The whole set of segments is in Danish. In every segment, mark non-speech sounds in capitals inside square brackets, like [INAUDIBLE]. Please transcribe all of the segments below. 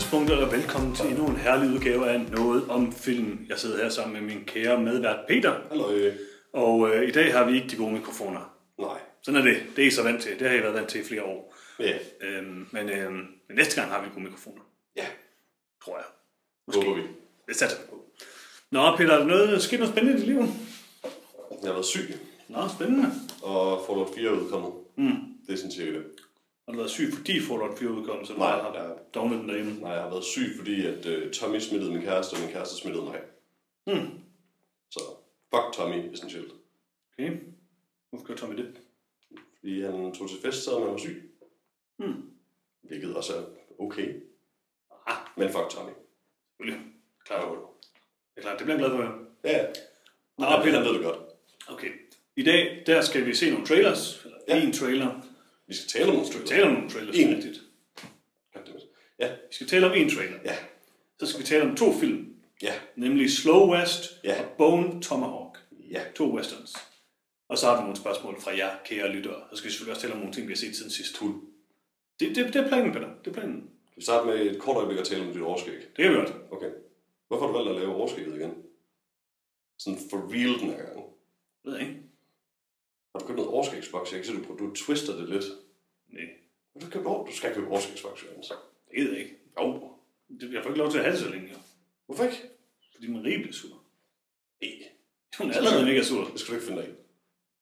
tidspunkter, og velkommen til endnu en herlig udgave af Noget om film. Jeg sidder her sammen med min kære medvært Peter, Hallo. øh, og øh, i dag har vi ikke de gode mikrofoner. Nej. Sådan er det. Det er I så vant til. Det har jeg været vant til i flere år. Ja. Øhm, men, øhm, men næste gang har vi gode mikrofoner, Ja. tror jeg. Håber vi. Det satser vi på. Nå, Peter, er der noget, sket noget spændende i dit liv? Jeg har været syg, Nå, spændende. og Fallout 4 er udkommet. Mm. Det er sådan cirka det. Har du været syg, fordi Fallout 4 udkom, så du Nej, har jeg, dognet den derhjemme? nej, jeg har været syg, fordi at uh, Tommy smittede min kæreste, og min kæreste smittede mig. Hmm. Så fuck Tommy, essentielt. Okay. Hvorfor gør Tommy det? Fordi han tog til fest, selvom han var syg. Hmm. Hvilket også er okay. Ah, Men fuck Tommy. selvfølgelig. Klar, det er klart. Det bliver jeg glad for. Ja, ja. Nå, Peter. Ved det godt. Okay. I dag, der skal vi se nogle trailers. Eller Ja. en trailer. Vi skal tale om nogle stykker. taler om nogle trailers, En. det rigtigt. Ja, Vi skal tale om en trailer. ja, Så skal vi tale om to film. ja, Nemlig Slow West Ja. og Bone Tomahawk. ja. To westerns. Og så har vi nogle spørgsmål fra jer, kære lyttere. Så skal vi selvfølgelig også tale om nogle ting, vi har set siden sidst. Cool. Det, det, det er planen, Peter. Det er planen. Vi starter med et kort øjeblik at tale om dit overskæg. Det kan vi godt. Okay. Hvorfor har du valgt at lave overskægget igen? Sådan for real den her gang. Ved jeg ikke. Har du købt noget overskægsboks? Jeg kan se, du, du twister det lidt. Nej, Har du, købt, over- du skal købe overskægsboks, Jørgens. det ved jeg ikke. Jo. Det- Jeg får ikke lov til at have det så længe, jo. Hvorfor ikke? Fordi Marie bliver sur. Ikke. Hun er allerede mega sur. Det skal du ikke finde af.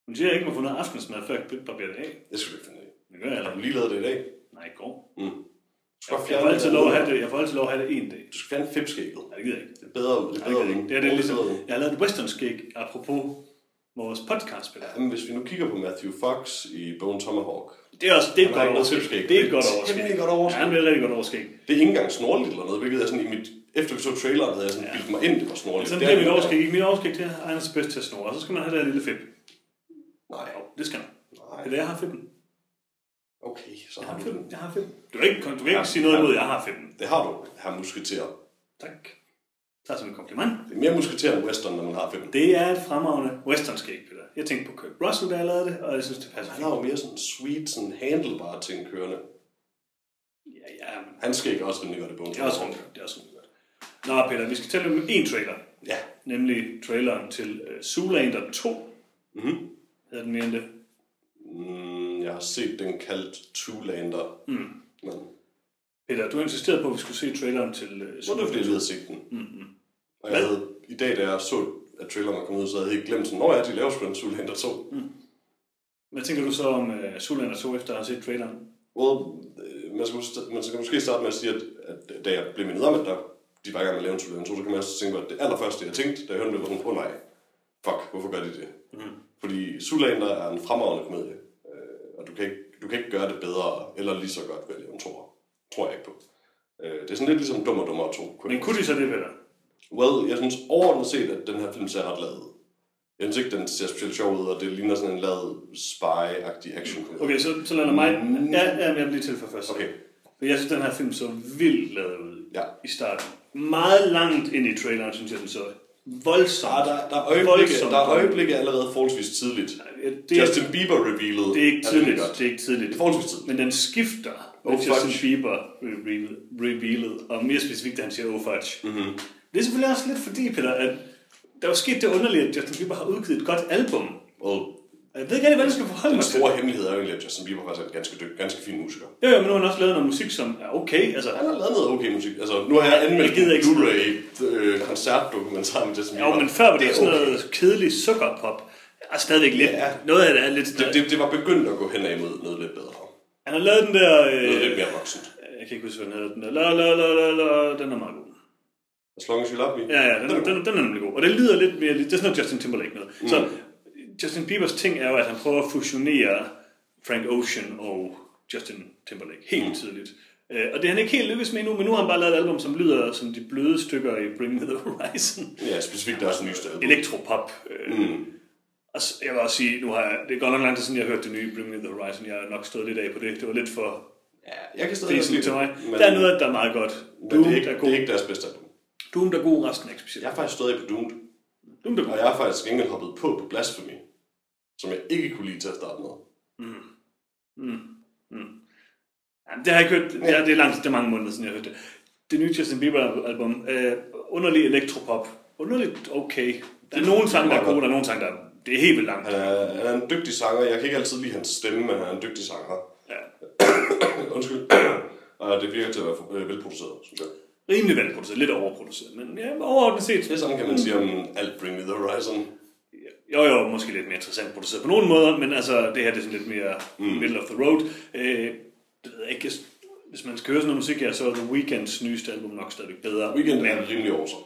Hun siger, at jeg ikke må få noget aftensmad, før jeg barberer det af. Det skal du ikke finde af. Det gør jeg Har du allerede. lige lavet det i dag? Nej, i går. Mm. Bare Jeg får altid lov at have det, jeg får altid lov at have det en dag. Du skal fjerne fipskægget. Nej, det gider jeg ikke. Det er bedre, det er Det, bedre er, ud. ikke. det er det ligesom, bedre ud. jeg har lavet et western skæg, apropos vores podcast spiller. Jamen, hvis vi nu kigger på Matthew Fox i Bone Tomahawk. Det er også det er Han godt overskæg. Det er et godt Det er overskæg. godt overskæg. Ja, det er rigtig godt overskæg. Det er ikke engang snorligt eller noget, hvilket er sådan i mit... Efter vi så traileren, havde jeg sådan bildet mig ind, det var snorligt. Sådan Det bliver er mit overskæg ikke. Mit overskæg det er sig bedst til at snore, og så skal man have det lille fedt. Nej, Jo, det skal man. nej. Det er det, jeg har fedten. Okay, så Jeg har har du den. Jeg har fedten. Du kan ikke, du kan ikke Ja. sige noget imod, at jeg har fedten. Det har du, her musketer. Tak. Tak som en kompliment. Det er mere musketer end western, når man har film. Det er et fremragende western skæg, Peter. Jeg tænkte på Kurt Russell, da jeg lavede det, og jeg synes, det passer Han har jo mere sådan sweet, sådan handlebar ting kørende. Ja, ja, men Han ikke også rimelig godt i bunden. det er også rimelig godt. Det er også rimelig godt. Nå, Peter, vi skal tale om en trailer. Ja. Nemlig traileren til uh, Zoolander 2. Mhm. Hedder den mere end det? Mm, jeg har set den kaldt Two-Lander. Mm. Men, Peter, du insisterede på, at vi skulle se traileren til uh, så er det Zoolander fordi, jeg 2. lige havde set den. Mm-hmm. Og jeg havde, i dag, da jeg så, at traileren var kommet ud, så havde jeg helt glemt sådan, når jeg de laver sgu en Two-Lander 2. Mm. Hvad tænker du så om uh, Zoolander 2, efter at have set traileren? Well, øh, man, skal, man skal måske starte med at sige, at, at da jeg blev mindet om, at der, de var i gang med at lave en Two-Lander 2, så kan man også tænke på, at det allerførste, jeg tænkte, da jeg hørte det, var sådan, åh oh, nej, fuck, hvorfor gør de det? Mm. Fordi Zoolander er en fremragende komedie, og du kan, ikke, du kan ikke gøre det bedre, eller lige så godt ved at lave en toer. Tror jeg ikke på. Øh, det er sådan lidt ligesom Dum og Dummer 2. kunne Men kunne de så det, Peter? Well, jeg synes overordnet set, at den her film ser ret lavet. Jeg synes ikke, den ser specielt sjov ud, og det ligner sådan en lavet spy-agtig action Okay, så, så lad mig... Ja, ja, men jeg lige til for først. Okay. For jeg synes, den her film så vildt lavet ud Ja. i starten. Meget langt ind i traileren, synes jeg, den så voldsomt. Ah, der, der, er øjeblikke, der er øjeblikke allerede forholdsvis tidligt. Ja, det, er, Justin Bieber revealet. det er ikke er tidligt. rimelig godt. Det er ikke tidligt. Det er forholdsvis tidligt. Men den skifter Oh, Justin fudge. Bieber reveal- revealet, og mere specifikt, da han siger, oh fudge. Mm-hmm. Det er selvfølgelig også lidt fordi, Peter, at der er jo sket det underlige, at Justin Bieber har udgivet et godt album. Well, Jeg ved ikke rigtig, hvad jeg skal forholde den mig til. store hemmelighed er jo egentlig, at Justin Bieber faktisk er en ganske, dyg, ganske fin musiker. Jo, jo, men nu har han også lavet noget musik, som er okay. Altså, Han har lavet noget okay musik. Altså, nu har jeg anmeldt en Blu-ray øh, koncertdokumentar med Justin Bieber. jo, men før var det er sådan okay. noget kedelig sukkerpop. Og stadigvæk lidt. Ja. Noget af det er lidt... Det, det, det, var begyndt at gå hen ad mod noget lidt bedre. Han har lavet den der... Noget lidt Øh, mere voksent. jeg kan ikke huske, hvad den hedder. Den der... La, la, la, la, la, den er meget god. As long as you love me. Ja, ja, den, den, den er nemlig god. Og det lyder lidt mere... Det er sådan noget Justin Timberlake noget. Mm. Så Justin Biebers ting er jo, at han prøver at fusionere Frank Ocean og Justin Timberlake helt mm. tidligt. Øh, og det er han ikke helt lykkes med endnu, men nu har han bare lavet et album, som lyder som de bløde stykker i Bring Me The Horizon. Ja, specifikt der er også en ny sted. Elektropop. Øh, mm. Og så- jeg vil også sige, nu har jeg, det er godt nok lang tid siden, jeg har hørt det nye Bring Me The Horizon. Jeg har nok stået lidt af på det. Det var lidt for Ja, jeg kan stadig fæsent til mig. Men, Der er noget, der er meget godt. men Doom, det, er ikke, er det god. er ikke deres bedste album. Doom, der er god, resten er ikke specielt. Jeg er faktisk stadig på Doomed. Doom, der er god. Og jeg har faktisk ikke engang hoppet på på Blasphemy, som jeg ikke kunne lide til at starte med. Jamen, det har jeg ikke hørt. Ja, det er langt, det er mange måneder siden, jeg har hørt det. det nye Justin Bieber-album. Øh, underlig elektropop. Underligt okay. Der er nogle sange, der er gode, der er nogle sange, der er, det er helt vildt langt. Han er, han er en dygtig sanger. Jeg kan ikke altid lide hans stemme, men han er en dygtig sanger. Ja. [COUGHS] Undskyld. [COUGHS] Og det virker til at være øh, velproduceret, synes jeg. Rimelig velproduceret, lidt overproduceret, men ja, overordnet set. Det samme kan man sige om alt Bring Me The Horizon. Jo, jo, måske lidt mere interessant produceret på nogle måder, men altså, det her det er sådan lidt mere mm. middle of the road. Øh, det ved jeg ikke, hvis man skal høre sådan noget musik, ja, så er The Weeknds nyeste album nok stadigvæk bedre. Weekend men, er rimelig awesome.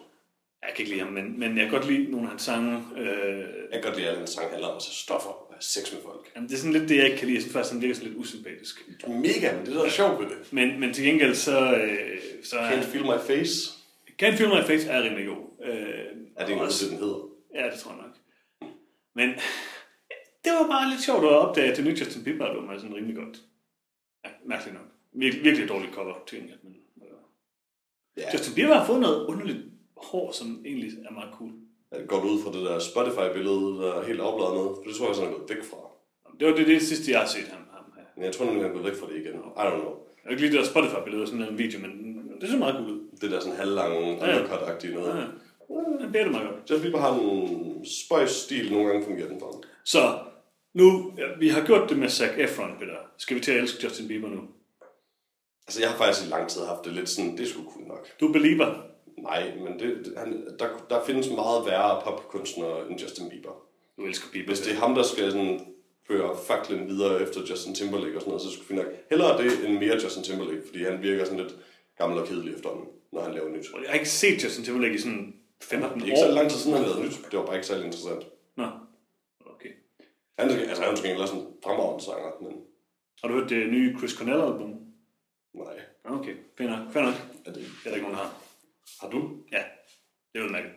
Jeg kan ikke lide ham, men, men jeg kan godt lide nogle af hans sange. Øh, Jeg kan godt lide, alle hans sange handler om tage stoffer og sex med folk. jamen, det er sådan lidt det, jeg ikke kan lide. Jeg synes faktisk, han virker sådan lidt usympatisk. Mega, men det er er sjovt ved det. Men, men til gengæld, så, øh, så Can't Feel My Face. Can't Feel My Face er rimelig god. Øh, Er det en også- den hedder? Ja, det tror jeg nok. Men det var bare lidt sjovt at opdage, at det nye Justin Bieber album er sådan rimelig godt. Ja, mærkeligt nok. Virkelig, virkelig dårligt cover til gengæld. Men, øh. Ja. Justin Bieber har fået noget underligt hår, som egentlig er meget cool. Går ud fra det der Spotify-billede, der er helt afbladet med. For det tror jeg, sådan er gået væk fra. Det var det, det sidste, jeg har set ham. ham her. Men jeg tror han er gået væk fra det igen. I don't know. Jeg kan ikke lide det der Spotify-billede, sådan en video, men det ser meget cool ud. Det der sådan halvlange, undercut-agtige noget. Ja, ja. det er det meget godt. Justin Bieber har en spøjs stil, nogle gange fungerer den for ham. Så, nu, ja, vi har gjort det med Zac Efron, Peter. Skal vi til at elske Justin Bieber nu? Altså, jeg har faktisk i lang tid haft det lidt sådan, det sgu cool nok. Du er belieber. Nej, men det, han, der, der findes meget værre popkunstnere end Justin Bieber. Du elsker Bieber. Hvis det er ham, der skal sådan føre faklen videre efter Justin Timberlake og sådan noget, så skulle vi nok hellere det end mere Justin Timberlake, fordi han virker sådan lidt gammel og kedelig efterhånden, når han laver nyt. Jeg har ikke set Justin Timberlake i sådan 15 Det er ikke så år. lang tid siden, han lavede nyt. Det var bare ikke særlig interessant. Nå, okay. Han, altså, han er måske sådan en fremragende sanger, men Har du hørt det nye Chris Cornell-album? nej. Okay, fair nok. Fair nok. Er det, Det er der ikke der har. Har du? Ja, det er udmærket.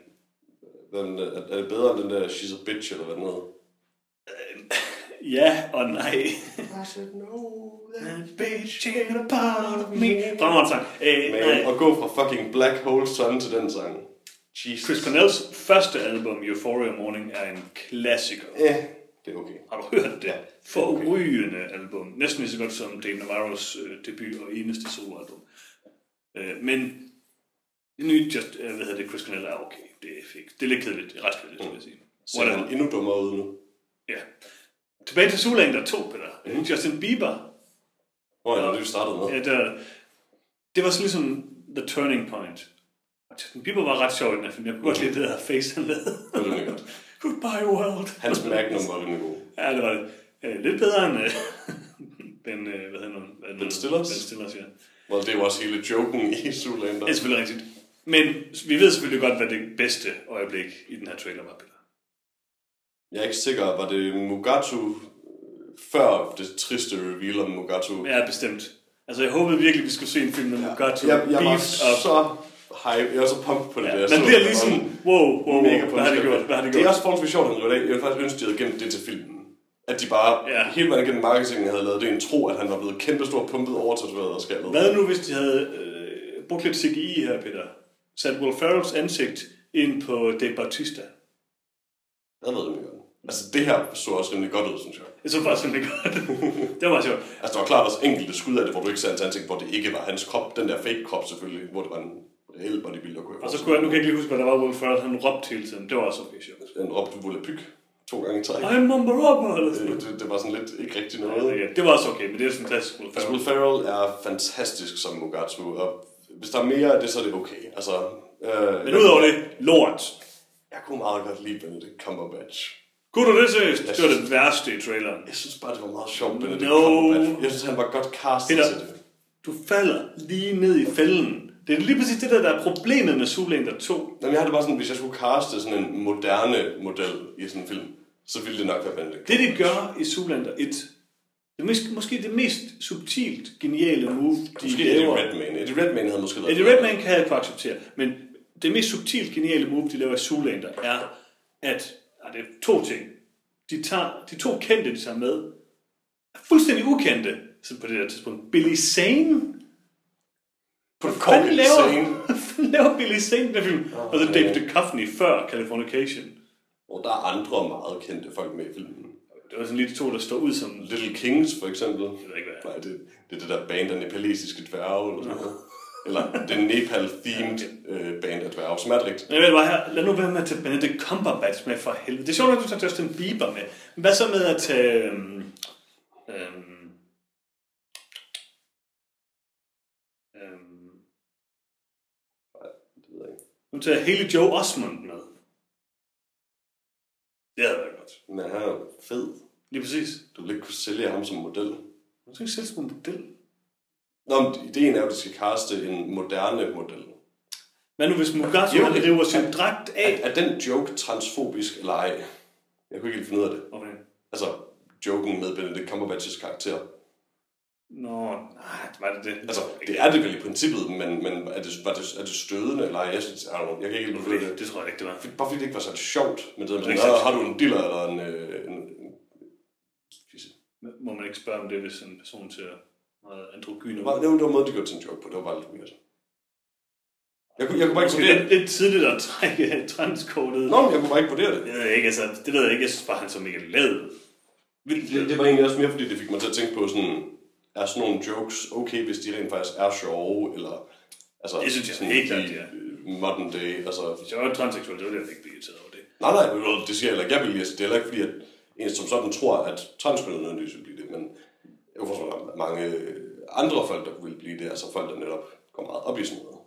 Den, er, er det bedre end den der She's a Bitch, eller hvad den hedder? Ja og nej. I should know Bitch, you're a part of me. Fremragende sang. Øh, Man, gå fra fucking Black Hole Sun til den sang. Jesus. Chris Cornells første album, Euphoria Morning, er en klassiker. Ja, det er okay. Har du hørt det? Forrygende album. Næsten lige så godt som Dave Navarros øh, debut og eneste soloalbum. Øh, men det nye Just, øh, hvad hedder det, Chris Cornell er okay. Det er, fik. det er lidt kedeligt. Det er ret kedeligt, vil jeg sige. Så er han endnu dummere ud nu. Ja. Tilbage til Zoolander 2, Peter. Mm. Justin Bieber. Hvor er det, vi startede med? Ja, der, det var sådan ligesom the turning point. Og Justin Bieber var ret sjov i den her film. Jeg kunne godt lide det der face, han lavede. Det var godt. [LAUGHS] Goodbye world. Hans Magnum var rimelig god. Ja, det var det. Øh, lidt bedre end øh, [LAUGHS] Ben, øh, hvad hedder? Hvad Ben Stillers? Ben Stillers, ja. Well, det var også hele joken i Zoolander. Det er selvfølgelig rigtigt. Men vi ved selvfølgelig godt, hvad det bedste øjeblik i den her trailer var, Peter. Jeg er ikke sikker, var det Mugatu før det triste reveal om Mugatu? Ja, bestemt. Altså, jeg håbede virkelig, vi skulle se en film med Mugatu jeg, jeg var up. så hype. Jeg var så pumped på det Ja, der. man så bliver det. lige Jeg var sådan, wow, wow, wow, mega hvad har de gjort? Hvad har de Det er gjort? også forholdsvis sjovt, at. Jeg vil faktisk ønske, at de havde gemt det til filmen. At de bare, Ja. ja. hele vejen gennem marketingen havde lavet det en tro, at han var blevet kæmpestort pumpet overtatoveret og skaldet. Hvad nu, hvis de havde øh, brugt lidt CGI her, Peter? Sat Will Ferrells ansigt ind på Dave Bautista. Jeg ved det ikke. Altså, det her så også rimelig godt ud, synes jeg. Det så faktisk rimelig godt. det var sjovt. Altså, der var klart også enkelte skud af det, hvor du ikke ser hans ansigt, hvor det ikke var hans krop. Den der fake krop selvfølgelig, hvor det var en reel bodybuilder, kunne jeg Og så kunne jeg, nu kan jeg ikke lige huske, hvad der var, Will Ferrell, han råbte hele tiden. Det var også okay sjovt. En råbte Volapyk to gange i træk. I'm number robber, eller sådan Det, det, det, var sådan lidt ikke rigtig noget. Ja, det var også okay, men det er sådan klassisk Will Altså, Ferrell. Will Ferrell er fantastisk som Mugatu, og hvis der er mere af det, så er det okay. Altså, øh, Men udover det, lort. jeg kunne meget godt lide Benedict Cumberbatch. Kunne du det seriøst? Det var det værste i traileren. Jeg synes bare, det var meget sjovt, Benedict No. Cumberbatch. Jeg synes, han var godt castet Peter. til det. Du falder lige ned i fælden. Det er lige præcis det der, der er problemet med Zoolander 2. Jamen, jeg har det bare sådan, hvis jeg skulle caste sådan en moderne model i sådan en film, så ville det nok være Benedict Det, de gør i Zoolander 1, det er mås- måske det mest subtilt geniale move, de Måske Eddie laver. Redmayne. Eddie Redmayne havde måske været... Eddie Redmayne kan jeg kunne acceptere, men det mest subtilt geniale move, de laver i Zoolander, er, at ja, det er to ting. De, tager, de to kendte, de tager med, er fuldstændig ukendte så på det her tidspunkt. Billy Zane. På Hvad Corky laver, Zane. [LAUGHS] laver Billy Zane den film? Og så David Duchovny før Californication. Og der er andre meget kendte folk med i filmen. Det var sådan lige de to, der står ud som... Jeg Little Kings, for eksempel. ved ikke, hvad Nej, det, det er det der band af nepalesiske dværge, eller sådan noget. Eller det Nepal-themed øh, band at være Som er det rigtigt? Jeg ved bare her, lad nu være med at tage Benedict Cumberbatch med for helvede. Det er sjovt, at du tager Justin Bieber med. Men hvad så med at tage... Øhm, øhm, øhm, Det ved jeg ikke. nu tager jeg hele Joe Osmond med. Det havde været godt. Men han er fed. Lige præcis. Du vil ikke kunne sælge ham som model. Du skal ikke selv som en model. Nå, men ideen er at de skal kaste en moderne model. Hvad nu hvis Mugato Jo, det- river sin dragt af? Er, er den joke transfobisk eller ej? Jeg kunne ikke helt finde ud af det. Okay. Altså, joken med Benedict Cumberbatch's karakter. Nå, nej, var det det? Altså, det er det vel i princippet, men, men er, det, var det, er det stødende eller? Jeg, synes, I don't know, jeg kan ikke helt det. det tror jeg ikke, det var. Bare fordi det ikke var så sjovt med det. Det er Sådan, ikke "Nå, så har du en diller eller en... øh, en, en fisse?" Må man ikke spørge om det, hvis en person ser meget androgyn det, var, ud? det var det var måde, de gjorde til en joke på. Det var bare lidt weird. Jeg kunne, jeg kunne bare ikke vurdere lidt, det. lidt tidligt at trække transkortet. Nå, men jeg kunne bare ikke vurdere det. Det ved jeg ikke, altså, det ved jeg ikke. Jeg synes bare, han så mega. Vildt Det, det var egentlig også mere, fordi det fik mig til at tænke på sådan... Er sådan nogle jokes okay, hvis de rent faktisk er sjove, eller... Altså, Det synes jeg sådan helt klart, ja. Modern day, altså... Hvis jeg var transseksuel, så ville jeg ikke blive irriteret over det. Nej, nej, det siger jeg heller ikke. Jeg vil lige, altså, det er heller ikke fordi, at en som sådan tror, at transkønnet nødvendigvis vil blive det, men jeg forstår, at der er mange andre folk, der vil blive det, altså folk, der netop går meget op i sådan noget.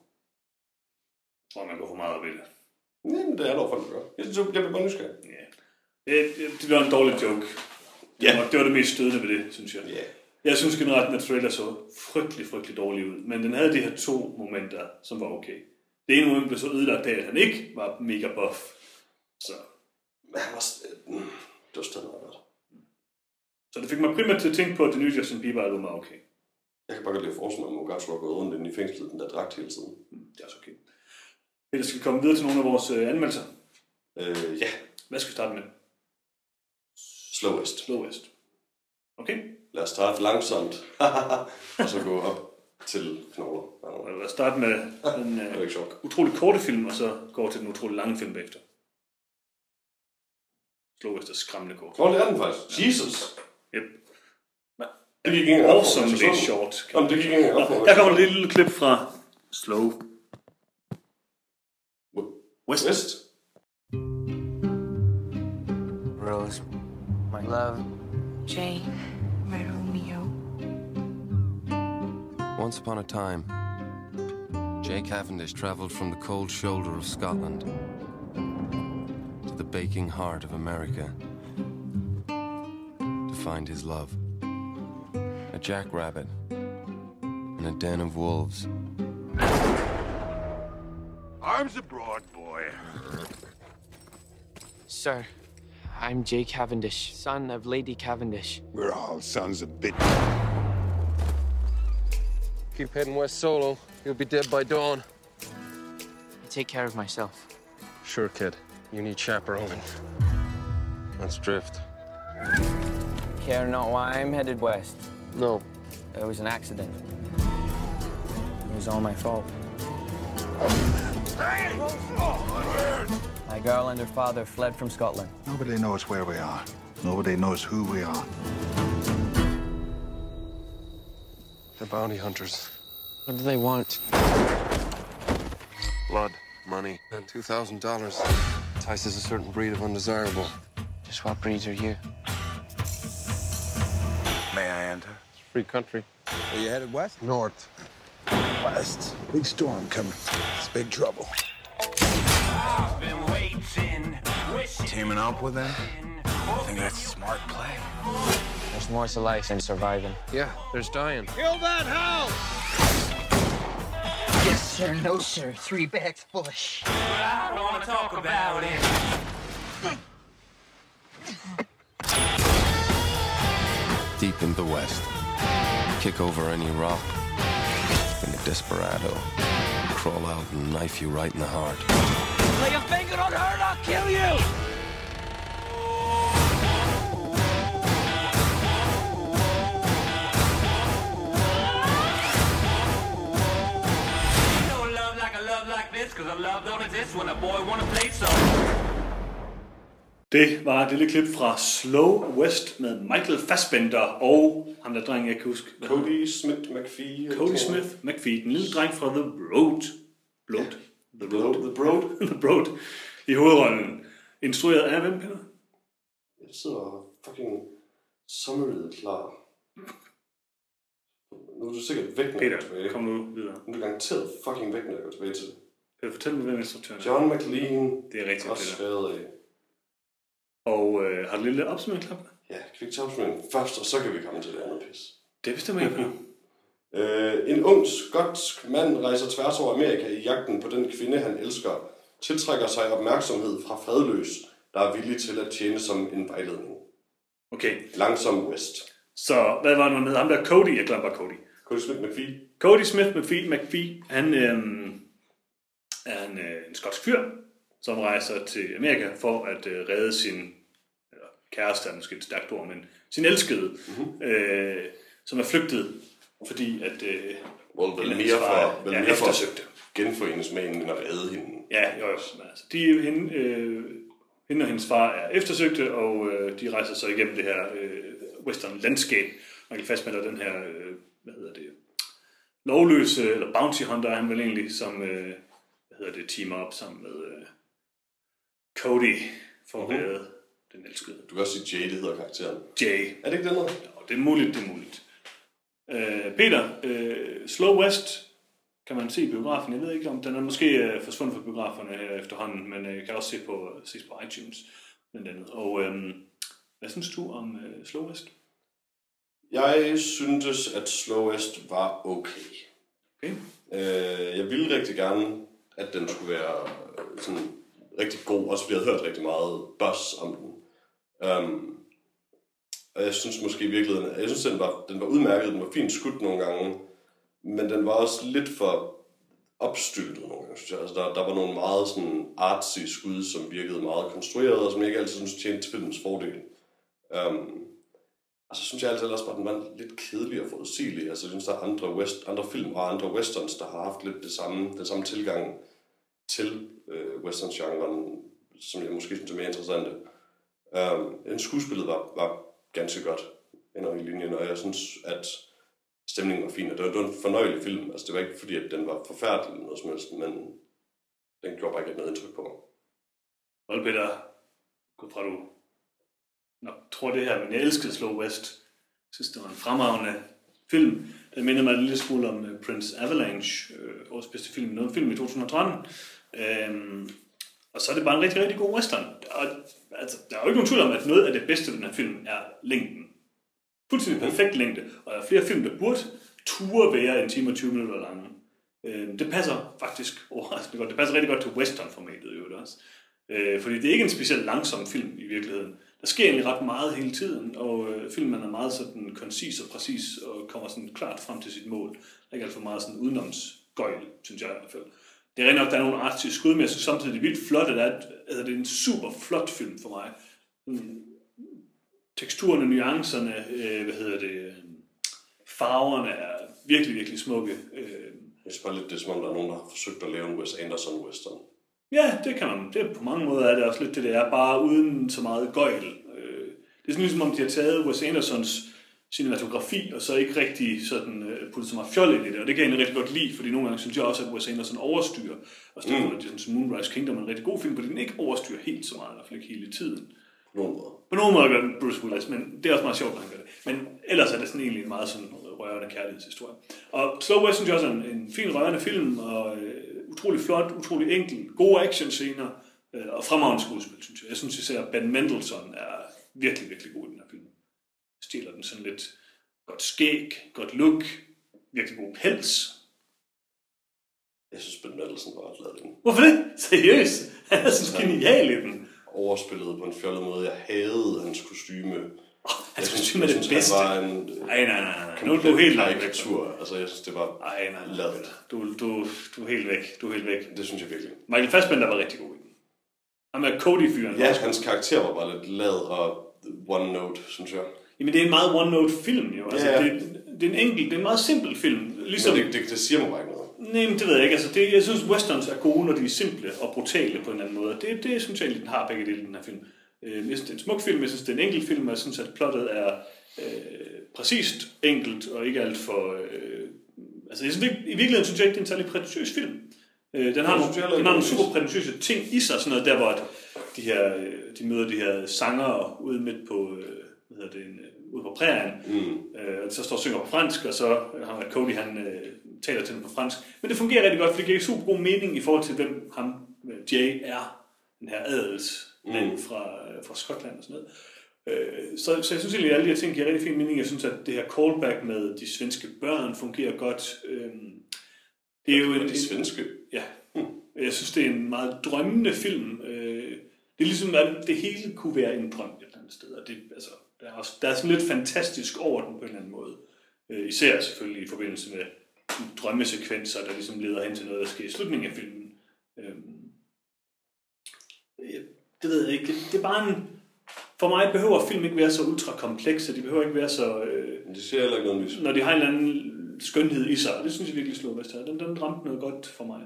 Jeg tror, man går for meget op i det. Nej, men det er der folk, der gør. Jeg, synes, jeg bliver bare nysgerrig. Ja. Det, det, det var en dårlig joke. Ja. Det var, det var det mest stødende ved det, synes jeg. Ja. Jeg synes generelt, at trailer så frygtelig, frygtelig dårlig ud. Men den havde de her to momenter, som var okay. Det ene moment blev så ødelagt af, at han ikke var mega buff. Så, Men han var... Det var stadig meget godt. så det fik mig primært til at tænke på, at det nye Justin Bieber-album var okay. Jeg kan bare godt lide forestille mig, at Mugato har gået rundt inde i fængslet, den der dragt hele tiden. Det er også okay. Peter, skal vi komme videre til nogle af vores øh, anmeldelser? Øh, ja, Hvad skal vi starte med? slowest. Slowest. Okay. Lad os starte langsomt, [LAUGHS] og så gå op til knogler. Lad os starte med [LAUGHS] den er øh, utrolig korte film, og så går til den utrolig lange film bagefter. Slowest er skræmmende kort. Hvor er den faktisk? Jesus! Yep. Det gik ikke engang op for Awesome, mig. det er short. Jamen, det gik ikke engang op for mig. Her kommer et lille klip fra Slow West. West. Rose, my love. Jane, my Romeo. Once upon a time, Jay Cavendish travelled from the cold shoulder of Scotland to the baking heart of America to find his love. A jackrabbit in a den of wolves. Arms abroad, boy. Sir, I'm Jay Cavendish, son of Lady Cavendish. We're all sons of bitch. Keep heading west solo. You'll be dead by dawn. I take care of myself. Sure, kid. You need chaperoning. Let's drift. Care not why I'm headed west. No. It was an accident. It was all my fault. My girl and her father fled from Scotland. Nobody knows where we are. Nobody knows who we are. The bounty hunters. What do they want? Blood, money, and $2,000. Entices a certain breed of undesirable. Just what breeds are you? May I enter? Free country. Are you headed west? North. West. Big storm coming. It's big trouble. Teaming up with them? I think that's a smart play. There's more to life than surviving. Yeah, there's dying. Yes, sir. No, sir. Three bags full of sh. Deep in the west. Kick over any rock. And a desperado. Crawl out and knife you right in the heart. Lay a finger on her, and I'll kill you. Cause a love don't exist when a boy wanna play so. Det var et lille klip fra Slow West med Michael Fassbender og ham der dreng, jeg kan huske. Cody Smith McPhee. Cody Smith McPhee, den lille dreng fra The Road. Broad. The Road. The Broad. [LAUGHS] The Broad. I hovedrollen. Instrueret af hvem, Peter? Jeg sidder fucking summaryet klar. Nu er du sikkert væk, når jeg går Peter, tilbage. kom nu videre. Nu er du garanteret fucking væk, når jeg går tilbage til det. Peter, fortæl mig, hvem instruktøren er. John McLean. Det er Peter. skrevet af. Og øh, har du lille opsummeringsklap? Ja, kan vi ikke tage opsmængden først, og så kan vi komme til det andet pis. Det bestemmer jeg på. [LAUGHS] Øh, en ung skotsk mand rejser tværs over Amerika i jagten på den kvinde, han elsker, tiltrækker sig opmærksomhed fra fredløs, der er villig til at tjene som en vejledning. Okay, Langsom West. så hvad var det nu med ham der? Cody, jeg glemte bare Cody. Cody Smith McPhee. Cody Smith McPhee, McPhee han øhm, er en, øh, en skotsk fyr, som rejser til Amerika for at øh, redde sin eller, kæreste, er måske et stærkt ord, men sin elskede, mm-hmm. øh, som er flygtet, fordi at... Øh, Well, vel mere far for, vel er mere for eftersøgte. genforenes med hende, end at redde hende. Ja, jo, jo. Altså, de, hende, øh, hende og hendes far er eftersøgte, og øh, de rejser så igennem det her øh, western landskab. Man kan fastmelde den her, øh, hvad hedder det, lovløse, eller bounty hunter er han vel egentlig, som, øh, hvad hedder det, teamer op sammen med øh, Cody for at redde den elskede. Du kan også sige Jay, det hedder karakteren. Jay. Er det ikke den her? Og det er muligt, det er muligt. Øh, Peter, øh, Slow West kan man se i biografen. Jeg ved ikke, om den er måske øh, forsvundet fra biograferne her efterhånden, men øh, kan også se på, ses på iTunes blandt andet. Og øh, hvad synes du om øh, Slow West? Jeg syntes, at Slow West var okay. Okay. Øh, jeg ville rigtig gerne, at den skulle være øh, sådan rigtig god, også fordi jeg havde hørt rigtig meget buzz om den. Um, og jeg synes måske i virkeligheden, jeg synes, den var, den var udmærket, den var fint skudt nogle gange, men den var også lidt for opstyltet nogle gange, synes jeg. Altså, der, der var nogle meget sådan artsy skud, som virkede meget konstrueret, og som jeg ikke altid synes tjente filmens fordel. Um, og så synes jeg altid også at den var lidt kedelig og forudsigelig. Altså, jeg synes, der er andre, west, andre film og andre westerns, der har haft lidt det samme, den samme tilgang til øh, western-genren, som jeg måske synes er mere interessante. Øhm, um, en skuespillet var, var ganske godt ind i linjen, og jeg synes, at stemningen var fin, og det var, det var en fornøjelig film. Altså, det var ikke fordi, at den var forfærdelig eller noget som helst, men den gjorde bare ikke noget indtryk på mig. Hold Peter, gå fra du nok tror det her, men jeg elskede Slow West. Jeg synes, det var en fremragende film. Den minder mig en lille smule om uh, Prince Avalanche, øh, årets bedste film, noget film i 2013. Øhm, og så er det bare en rigtig, rigtig god western. Og, altså, der er jo ikke nogen tvivl om, at noget af det bedste ved den her film er længden. Fuldstændig perfekt længde. Og der er flere film, der burde ture være en time og 20 minutter lange. Øh, det passer faktisk overraskende godt. Det passer rigtig godt til western-formatet i øvrigt også. Øh, fordi det er ikke en specielt langsom film i virkeligheden. Der sker egentlig ret meget hele tiden, og øh, filmen er meget sådan koncis og præcis, og kommer sådan klart frem til sit mål. Der er ikke alt for meget sådan udenomsgøjl, synes jeg i hvert fald. Det er rent nok, der er nogle artige skud, men jeg synes samtidig, det er vildt flot, at det er, altså, det er en super flot film for mig. Sådan, teksturerne, nuancerne, øh, hvad hedder det, øh, farverne er virkelig, virkelig smukke. Øh, Jeg synes bare lidt, det er som om, der er nogen, der har forsøgt at lave en Wes Anderson western. Ja, det kan man. Det på mange måder er det også lidt det, det er, bare uden så meget gøjl. Øh, Det er sådan ligesom, om de har taget Wes Andersons cinematografi, og så ikke rigtig sådan, øh, puttet så meget fjol ind i det. Og det kan jeg egentlig rigtig godt lide, fordi nogle gange synes jeg også, at Wes Anderson overstyrer. Og så mm. det sådan, Moonrise Kingdom er en rigtig god film, fordi den ikke overstyrer helt så meget, i hvert fald ikke hele tiden. På nogen måde. På nogen måde gør den Bruce Willis, men det er også meget sjovt, når han gør det. Men ellers er det sådan egentlig en meget sådan rørende kærlighedshistorie. Og Slow West synes jeg også er en, en fin rørende film, og øh, utrolig flot, utrolig enkel, gode actionscener, øh, og fremragende skuespil, synes jeg. Jeg synes især Ben Mendelsohn er virkelig, virkelig god i den her film. Stiller den sådan lidt godt skæg, godt look, virkelig god pels. Jeg synes, Ben Mendelsohn var ret lavet den. Hvorfor det? Seriøst? Han er så genial i den. Overspillet på en fjollet måde. Jeg hadede hans kostyme. Synes- er jeg det synes, bedste. Han var en Nej, nej, nej, nej. Nu er du helt langt væk. karikatur. Altså, jeg synes, det var Nej, nej, nej. lavet. Du, du, du er helt væk. Du er helt væk. Det synes jeg virkelig. Michael Fassbender var rigtig god i den. Ham er Cody-fyren. Ja, hans karakter var bare lidt lavet og one note, synes jeg. Jamen, det er en meget one-note-film, jo. Altså, Ja, ja. det, det, er en enkelt, det er en meget simpel film. Ligesom, Men det, det, det siger mig bare ikke noget. Nej, men det ved jeg ikke. Altså, det, jeg synes, westerns er gode, når de er simple og brutale på en anden måde. Det, det synes jeg egentlig, den har begge dele i den her film. Øh, jeg synes, det er en smuk film, jeg synes, det er en enkel film, og jeg synes, at plottet er øh, præcist enkelt, og ikke alt for... Øh, altså, jeg synes, i virkeligheden synes jeg ikke, det er en særlig prætentiøs film. Øh, den har, nogle, den har nogle er super prætentiøse ting i sig, sådan noget der, hvor at de, her, øh, de møder de her sanger ude midt på, øh, hvad hedder det, en, øh, ude på prærien, mm. øh, og så står og synger på fransk, og så har Cody, han øh, taler til dem på fransk. Men det fungerer rigtig godt, for det giver super god mening i forhold til, hvem ham, øh, Jay er, den her adelsmand mm. fra, øh, fra Skotland og sådan noget. Øh, så, så jeg synes egentlig, at alle de her ting giver rigtig fin mening. Jeg synes, at det her callback med de svenske børn fungerer godt. Øh, det er jo en, De svenske. Ja. Jeg synes, det er en meget drømmende film. Øh, Det er ligesom, at det hele kunne være en drøm et eller andet sted. Og det, altså, der, er også, der er sådan lidt fantastisk over den på en eller anden måde. Øh, Især selvfølgelig i forbindelse med drømmesekvenser, der ligesom leder hen til noget, der sker i slutningen af filmen. Jeg- Det ved jeg ikke. Det, det er bare en... For mig behøver film ikke være så ultra komplekse. De behøver ikke være så... Øh, det ser heller ikke noget lys. når de har en eller anden skønhed i sig. Det synes jeg virkelig slår her. Den, den ramte noget godt for mig.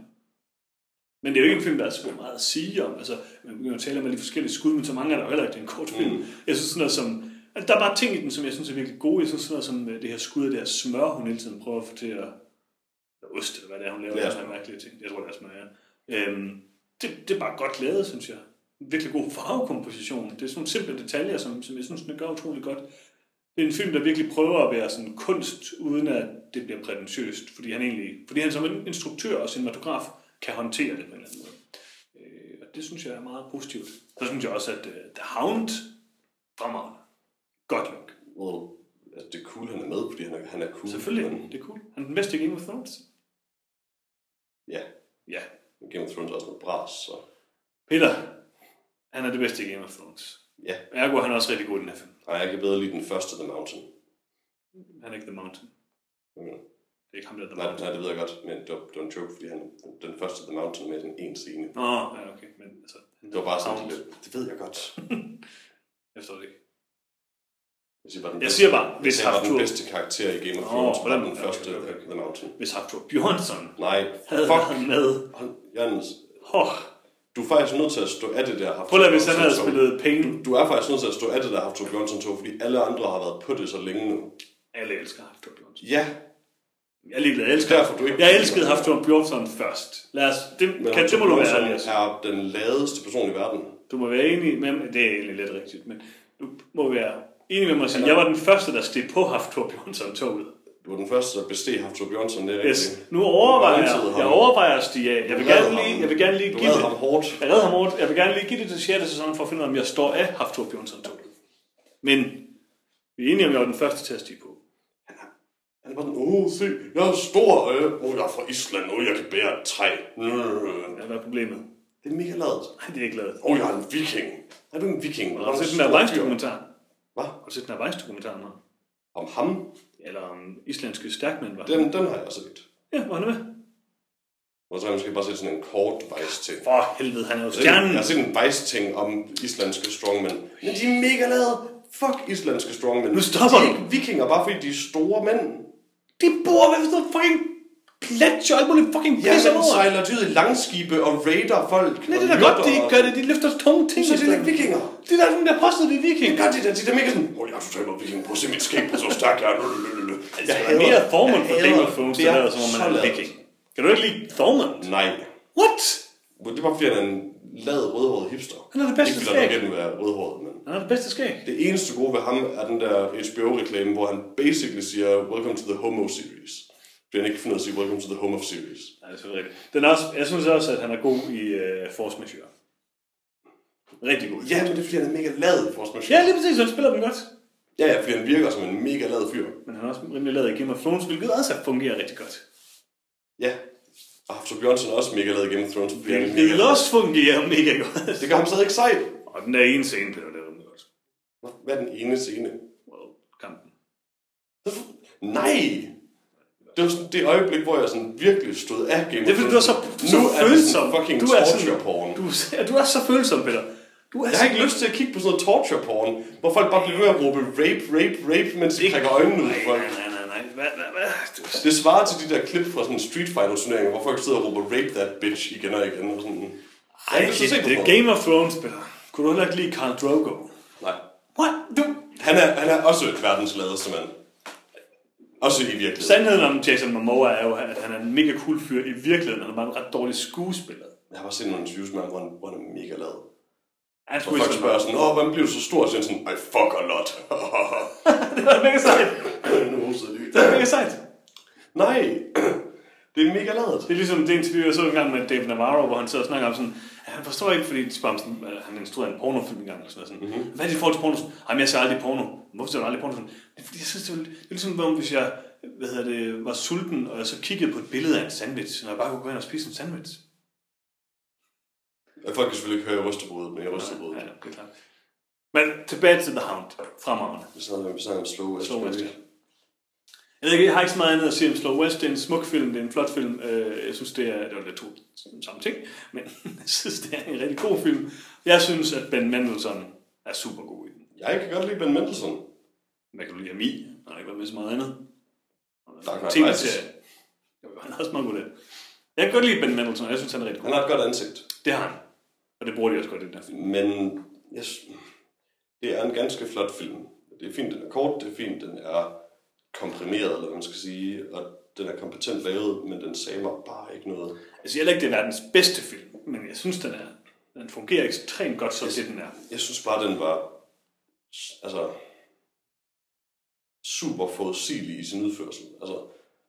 Men det er jo ikke en film, der er så meget at sige om. Altså, man begynder at tale om alle de forskellige skud, men så mange er der jo heller ikke. Det er en kort film. Mm. Jeg synes sådan noget som... Altså, der er bare ting i den, som jeg synes er virkelig gode. Jeg synes sådan noget som øh, det her skud af det her smør, hun hele tiden prøver at få til at... Eller ost, eller hvad det er, hun laver. Det er mærkelige ting. Jeg tror, det er smør, ja. Øhm, det, det er bare godt lavet, synes jeg. Virkelig god farvekomposition. Det er sådan nogle simple detaljer, som, som jeg synes, den gør utrolig godt. Det er en film, der virkelig prøver at være sådan kunst, uden at det bliver prætentiøst, fordi han egentlig, fordi han som en instruktør og cinematograf kan håndtere det på en eller anden måde. Øh, og det synes jeg er meget positivt. Så synes jeg også, at uh, The Hound fremragende. Godt nok. Well, altså, det er cool, han er med, fordi han er, han er cool. Selvfølgelig, Men, det er cool. Han er den bedste i Game of Thrones. ja, Ja. Game of Thrones er også noget bras, så Peter, han er det bedste i Game of Thrones. ja. Ergo er han også rigtig god i den her film. Ej, jeg kan bedre lide den første The Mountain. Han er ikke The Mountain. Du? Det er ikke ham, der er The Nej, Mountain. nej, det ved jeg godt, men det var, det var en joke, fordi han, den første The Mountain med sådan en scene. Nå, ja, okay. Men altså, Det var bare sådan lidt, det ved jeg godt. [LAUGHS] Jeg forstår det ikke. Jeg siger bare, den Jeg bedste- siger bare, jeg hvis siger bare, den Arthur- bedste karakter i Game of Thrones på var den den første Okay, okay. The Mountain. Hvis Arthur Bjørnsson Nej, havde fuck. været med. Jens, Oh, du er faktisk nødt til at stå af det der. Haftor prøv lige, hvis han havde spillet Pain. Du er faktisk nødt til at stå af det der Haftor Bjørnsson tog, fordi alle andre har været på det så længe nu. Alle elsker Arthur Bjørnsson. Ja, Jeg er ligeglad. Jeg, elsker, Derfor, du ikke- jeg elskede Arthur Bjørnsson først. Lad os, det, men kan, Haftor det må du være Bjørnsson ærlig at er den ladeste person i verden. Du må være enig med mig. Det er egentlig lidt rigtigt, men du må være enig med mig jeg var den første, der steg på Arthur Bjørnsson-toget. Du var den første, der besteg Haftor Bjørnsson, det er Yes. rigtigt. Nu overvejer jeg, jeg overvejer at stige af. Jeg vil gerne lige, ham. jeg vil gerne lige Du give det. ham hårdt. Jeg redder ham hårdt. Jeg vil gerne lige give det til 6. sæson for at finde ud af, om jeg står af Haftor Bjørnsson toget. Men vi er enige om, jeg var den første til at stige på. Han var den, åh, se, jeg er stor, øh, åh, jeg er fra Island, åh, jeg kan bære et træ. Ja, hvad er problemet? Det er mega ladet. Nej, det er ikke lavet. Åh, jeg er en viking. Er du en viking? Har du set den der Weiss-dokumentar? Hvad? Har du set den der Weiss-dokumentar om ham? Eller om islandske stærkmænd var Den, den har jeg set. Ja, er han med? Og så har jeg måske bare set sådan en kort Weiss-ting. For helvede, han er jo stjernen. Jeg har set en Weiss-ting om islandske strongmen. Men de er mega lavet. Fuck islandske strongmen. Nu stopper de er du. ikke vikinger, bare fordi de er store mænd. De bor ved fucking pletcher og alt muligt fucking Ja, pisse men over. sejler de ud i langskibe og raider folk. Nej, det er da godt, de ikke gør det. De løfter tunge ting. Så i det er ikke vikinger. Det er der sådan der påstået, de er viking. Det gør de der, de der mega sådan, åh, jeg er totalt meget viking, prøv at se mit skæg, på så stærk jeg er. Lulululul. Jeg er mere Thormund for jeg Game hader- of det der er som om man er en viking. Kan du ikke lide Thormund? Nej. What? Det er bare fordi, han er en lad rødhåret hipster. Han er det bedste Ikke fordi skæg. han rødhåret, men... Han er det bedste skæg. Det eneste gode ved ham er den der HBO-reklame, hvor han basically siger, welcome to the homo series. Fordi han ikke finder at sige, welcome to the home of series. Nej, det er rigtigt. Den er også, jeg synes også, at han er god i uh, Force Majeure. Rigtig god. Ja, men det er fordi, han er mega lad i Force Majeure. Ja, lige præcis. Han spiller den godt. ja, ja, fordi han virker som en mega lad fyr. Men han er også rimelig lavet i Game of Thrones, hvilket også fungerer rigtig godt. Ja. Og Haftor Bjørnsson er også mega lad i Game of Thrones. Det vil lad. også fungere mega godt. Det gør ham stadig ikke sejt. Og den der ene scene, Peter, det rimelig godt. Hvad er den ene scene? Well, kampen. Nej! Det var sådan det øjeblik, hvor jeg sådan virkelig stod af Game Det er fordi, du er så, så nu er det følsom. sådan fucking du er torture porn. du, ja, du er så følsom, Peter. Du er Jeg har ikke lyst til at kigge på sådan noget torture porn, hvor folk bare bliver ved at råbe rape, rape, rape, mens de trækker øjnene ud folk. nej, nej, nej, nej. Det svarer til de der klip fra sådan Street Fighter turneringer, hvor folk sidder og råber rape that bitch igen og igen. Og sådan. ej, det, det er. Game of Thrones, Peter. Kunne du heller ikke lide Carl Drogo? Nej. What? Du... Han er, han er også verdens ladeste mand. Også i virkeligheden. Sandheden om Jason Momoa er jo, at han er en mega cool fyr i virkeligheden. Han er bare en ret dårlig skuespiller. Jeg har bare set nogle interviews med ham, hvor han, hvor han er mega lad. Han Og skulle folk spørger sådan, åh, hvordan bliver du så stor? Så sådan, I fuck a lot. [LAUGHS] Det er mega sejt. nu hostede de. Det er mega sejt. Nej, [CLEARS THROAT] det er mega ladet. Det er ligesom det interview, jeg så en gang med Dave Navarro, hvor han sidder og snakker om sådan, han forstår ikke, fordi de spørger sådan, at han instruerede en pornofilm engang, og sådan, noget, mm-hmm. hvad er det i forhold til porno? Jamen, jeg ser aldrig porno. Hvorfor ser du aldrig porno? Sådan, Det er fordi, jeg synes, det er, det er ligesom, om hvis jeg hvad hedder det, var sulten, og jeg så kiggede på et billede af en sandwich, når jeg bare kunne gå ind og spise en sandwich. Folk kan selvfølgelig ikke høre rystebruddet, men jeg ryster bruddet. Ja, det er klart. Men tilbage til The Hound, fremragende. Vi snakker, om slow. Slow ja. Jeg, ved ikke, jeg har ikke så meget andet at sige om Slow West. Det er en smuk film, det er en flot film. Øh, Jeg synes, det er, det var lidt to samme ting, men [LAUGHS] jeg synes, det er en rigtig god film. Jeg synes, at Ben Mendelsohn er super god i den. Jeg kan godt lide Ben Mendelsohn. Hvad kan du lide af Mi? Han har ikke været med så meget andet. Dark Knight. Rises. Jo, han har også meget god det. Jeg kan godt lide Ben Mendelsohn, jeg synes, han er rigtig god. Han har et godt ansigt. Det har han. Og det bruger de også godt i den her film. Men jeg, sy- det er en ganske flot film. Det er fint, den er kort, det er fint, den er komprimeret, eller hvad man skal sige, og den er kompetent lavet, men den sagde mig bare ikke noget. Jeg siger heller ikke, det er verdens bedste film, men jeg synes, den, er, den fungerer ekstremt godt, så det den er. Jeg synes bare, den var altså, super forudsigelig i sin udførsel. Altså,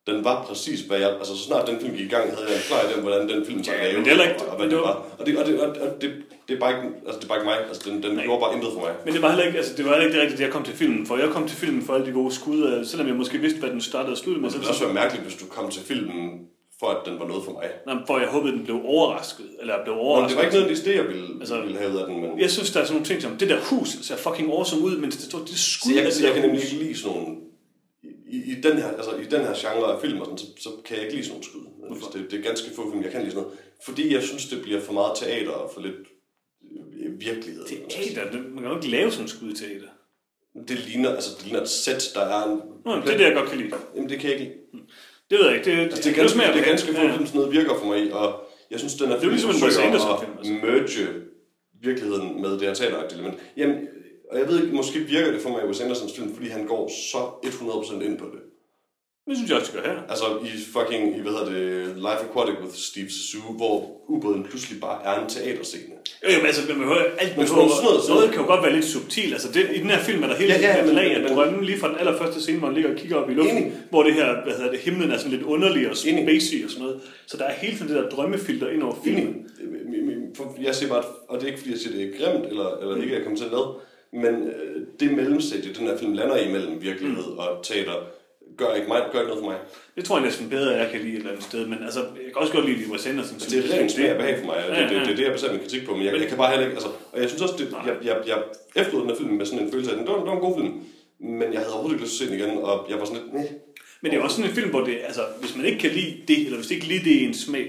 den var præcis, hvad jeg... Altså, så snart den film gik i gang, havde jeg en klar idé om, hvordan den film var Ja, men det er ikke- og, hvad det var-. Og, det, og, det, og, det, det, er bare ikke, altså, det er bare ikke mig. Altså, den, den gjorde bare intet for mig. Men det var heller ikke, altså, det var heller ikke det rigtige, det jeg kom til filmen for. Jeg kom til filmen for alle de gode skud, øh, selvom jeg måske vidste, hvad den startede og sluttede med. Det ville også være mærkeligt, hvis du kom til filmen, for at den var noget for mig. Nej, for jeg håbede, den blev overrasket. Eller blev Nå, overrasket. det var ikke noget af det, jeg ville, Altså, ville have ud af den, men... Jeg synes, der er sådan nogle ting som, det der hus ser fucking awesome ud, men det det skud Så jeg, jeg der kan nemlig ikke lide sådan nogle... I, i, den her, altså, I den her genre af film, og sådan, så, så kan jeg ikke lide sådan nogle skud. Det, det er ganske få film, jeg kan lide sådan noget. Fordi jeg synes, det bliver for meget teater og for lidt øh, virkelighed. Teater, det, man kan jo ikke lave sådan en skud i teater. Det ligner, altså, det ligner et sæt, der er en... Nå, det er det, jeg godt kan lide. Jamen, det kan jeg ikke lide. Det ved jeg ikke. Det, Altså, det er ganske, smager det er ganske få Ja. film, sådan noget virker for mig og jeg synes, den her Det er film ligesom en Wes Anderson-film, altså. merge virkeligheden med det her teateragtige element. Jamen, og jeg ved ikke, måske virker det for mig i Wes Andersons film, fordi han går så 100% ind på det. Det synes jeg også, det gør her. Altså i fucking, i hvad hedder det, Life Aquatic with Steve Zissou, hvor ubåden pludselig bare er en teaterscene. Jo, jo, men altså, man behøver, alt Men behøver, sådan noget- noget kan jo godt være lidt subtil. Altså, det, i den her film er der hele Ja, ja, men- lag af men- drømme, lige fra den allerførste scene, hvor han ligger og kigger op i luften, Enig. hvor det her, hvad hedder det, himlen er sådan lidt underlig og spacey og sådan noget. Så der er hele tiden det der drømmefilter ind over filmen. Enig. Jeg siger bare, og det er ikke fordi, jeg siger, det er grimt, eller, eller ikke er kommet til at lave, men øh, det mellemstadie, den her film lander imellem virkelighed Mm. og teater, gør ikke, mig, gør ikke noget for mig. Det tror jeg næsten bedre, at jeg kan lide et eller andet sted. Men altså, jeg kan også godt lide Wes Anderson. Altså, det er rent smag behag for mig, og det, Ja, det, ja. det, er det, jeg baserer min kritik på, men jeg, jeg kan bare heller ikke, altså, og jeg synes også, det, jeg, jeg, jeg efterlod den her film med sådan en følelse af, at det var, det var en god film, men jeg havde overhovedet ikke lyst til at se den igen, og jeg var sådan lidt, nej. Men det er også sådan en film, hvor det, altså, hvis man ikke kan lide det, eller hvis det ikke lige det er ens smag,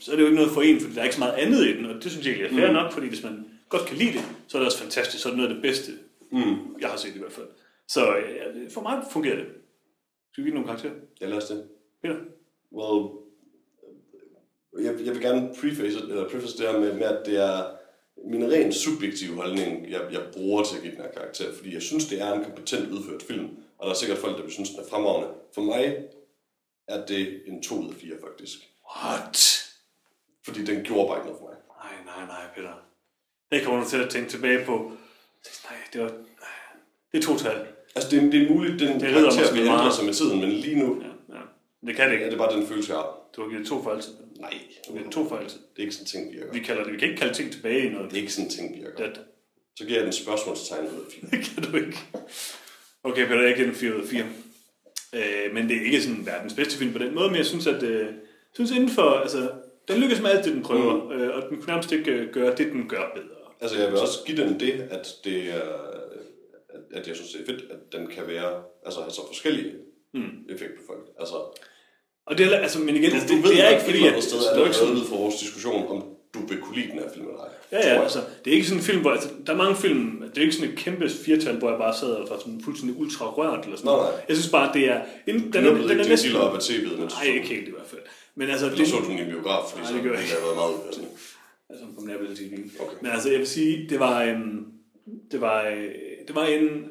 så er det jo ikke noget for en, for der er ikke så meget andet i den, og det synes jeg egentlig er fair Mm. nok, fordi hvis man godt kan lide det, så er det også fantastisk, så er det noget af det bedste, Mm. jeg har set i hvert fald. Så ja, for mig fungerer det. Skal vi give nogle karakterer? Jeg lader os det. Peter? Well, jeg, jeg vil gerne preface, eller preface det her med, med, at det er min rent subjektive holdning, jeg, jeg bruger til at give den her karakter, fordi jeg synes, det er en kompetent udført film, og der er sikkert folk, der vil synes, den er fremragende. For mig er det en 2 ud af 4, faktisk. What? Fordi den gjorde bare ikke noget for mig. Nej, nej, nej, Peter. Det kommer du til at tænke tilbage på. Nej, det var... Det er to tal. Altså, det er, det er muligt, den Det karakter vil ændre sig med tiden, men lige nu Ja, ja. Det kan det ikke. er det bare den følelse, jeg har. Du har givet to for altid. Nej, Du har givet to for altid. det er ikke sådan ting virker. Vi kalder det, vi kan ikke kalde ting tilbage i noget. Det er ikke sådan ting virker. Det, Så giver jeg den spørgsmålstegn ud af 4. det kan du ikke. Okay, Peter, jeg giver den 4 ud af 4. Øh, men det er ikke sådan verdens bedste film på den måde, men jeg synes, at øh, synes inden for, altså, den lykkes med alt det, den prøver, mm. øh, og den kunne nærmest ikke øh, gøre det, den gør bedre. Altså, jeg vil også give den det, at det er, at- jeg synes, det er fedt, at den kan være, altså have så forskellige mm. effekter på folk. Altså, Og det er, altså, men igen, du, altså, du det, ved det er ikke fordi, at, sted, altså, at det er jo ikke sådan, ud fra vores diskussion, om du vil kunne lide den her film eller ej. Ja, ja, altså, det er ikke sådan en film, hvor, altså, der er mange film, det er ikke sådan et kæmpe firtal, hvor jeg bare sad og var sådan fuldstændig ultra rørt eller sådan noget. Jeg synes bare, det er, den, den, Den den er næsten, op af tv'et, mens du nej, så ikke helt i hvert fald. Men altså, Eller det, så du den i biograf, fordi Nej, så det jeg ville det have været meget upassende. Altså på Apple TV. Okay. Men altså, jeg vil sige, det var, øhm, det var, øh, det var en...